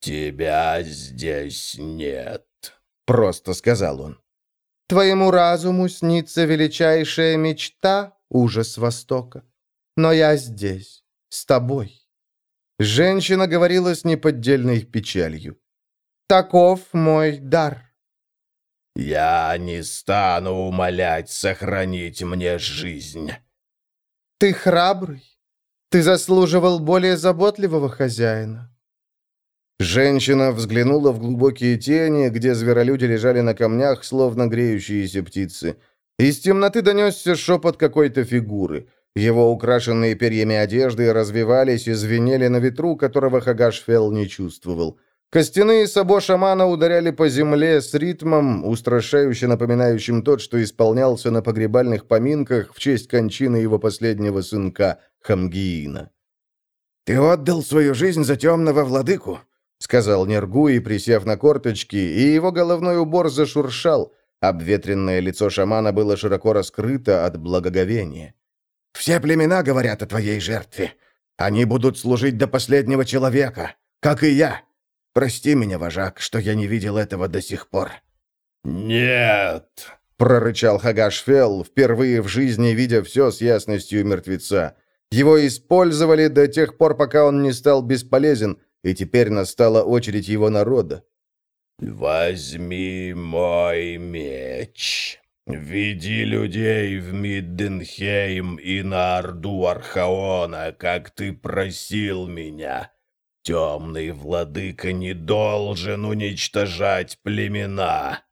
«Тебя здесь нет», — просто сказал он. «Твоему разуму снится величайшая мечта, ужас Востока. Но я здесь, с тобой». Женщина говорила с неподдельной печалью. «Таков мой дар». «Я не стану умолять сохранить мне жизнь». «Ты храбрый, ты заслуживал более заботливого хозяина». Женщина взглянула в глубокие тени, где зверолюди лежали на камнях, словно греющиеся птицы. Из темноты донесся шепот какой-то фигуры. Его украшенные перьями одежды развивались и звенели на ветру, которого Хагашфел не чувствовал. Костяные сабо шамана ударяли по земле с ритмом, устрашающе напоминающим тот, что исполнялся на погребальных поминках в честь кончины его последнего сынка Хамгиина. «Ты отдал свою жизнь за темного владыку», — сказал Нергуи, присев на корточки, и его головной убор зашуршал. Обветренное лицо шамана было широко раскрыто от благоговения. «Все племена говорят о твоей жертве. Они будут служить до последнего человека, как и я. Прости меня, вожак, что я не видел этого до сих пор». «Нет!» — прорычал Хагашфел, впервые в жизни видя все с ясностью мертвеца. Его использовали до тех пор, пока он не стал бесполезен, и теперь настала очередь его народа. «Возьми мой меч. Веди людей в Мидденхейм и на Орду Архаона, как ты просил меня. Темный владыка не должен уничтожать племена».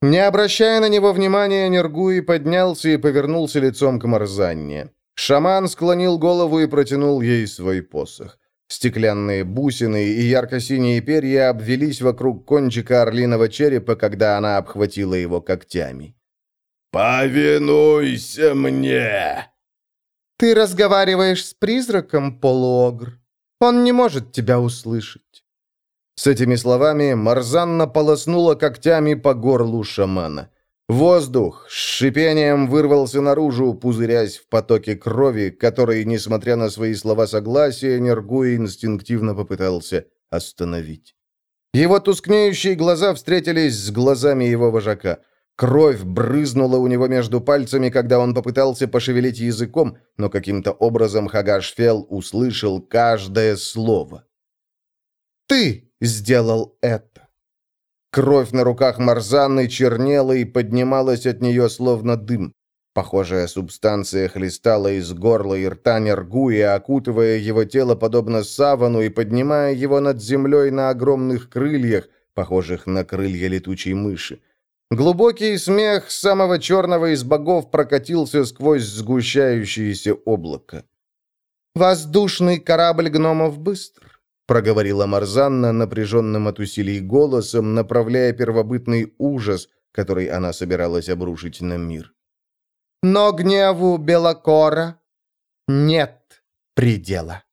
Не обращая на него внимания, Нергуи поднялся и повернулся лицом к Марзанне. Шаман склонил голову и протянул ей свой посох. Стеклянные бусины и ярко-синие перья обвелись вокруг кончика орлиного черепа, когда она обхватила его когтями. «Повинуйся мне!» «Ты разговариваешь с призраком, полуогр. Он не может тебя услышать». С этими словами Марзанна полоснула когтями по горлу шамана. Воздух с шипением вырвался наружу, пузырясь в потоке крови, который, несмотря на свои слова согласия, Нергуи инстинктивно попытался остановить. Его тускнеющие глаза встретились с глазами его вожака. Кровь брызнула у него между пальцами, когда он попытался пошевелить языком, но каким-то образом Хагашфел услышал каждое слово. «Ты сделал это!» Кровь на руках Марзанны чернела и поднималась от нее словно дым. Похожая субстанция хлестала из горла и рта Нергуя, окутывая его тело подобно савану и поднимая его над землей на огромных крыльях, похожих на крылья летучей мыши. Глубокий смех самого черного из богов прокатился сквозь сгущающееся облако. «Воздушный корабль гномов быстр», — проговорила Марзанна напряженным от усилий голосом, направляя первобытный ужас, который она собиралась обрушить на мир. «Но гневу Белокора нет предела».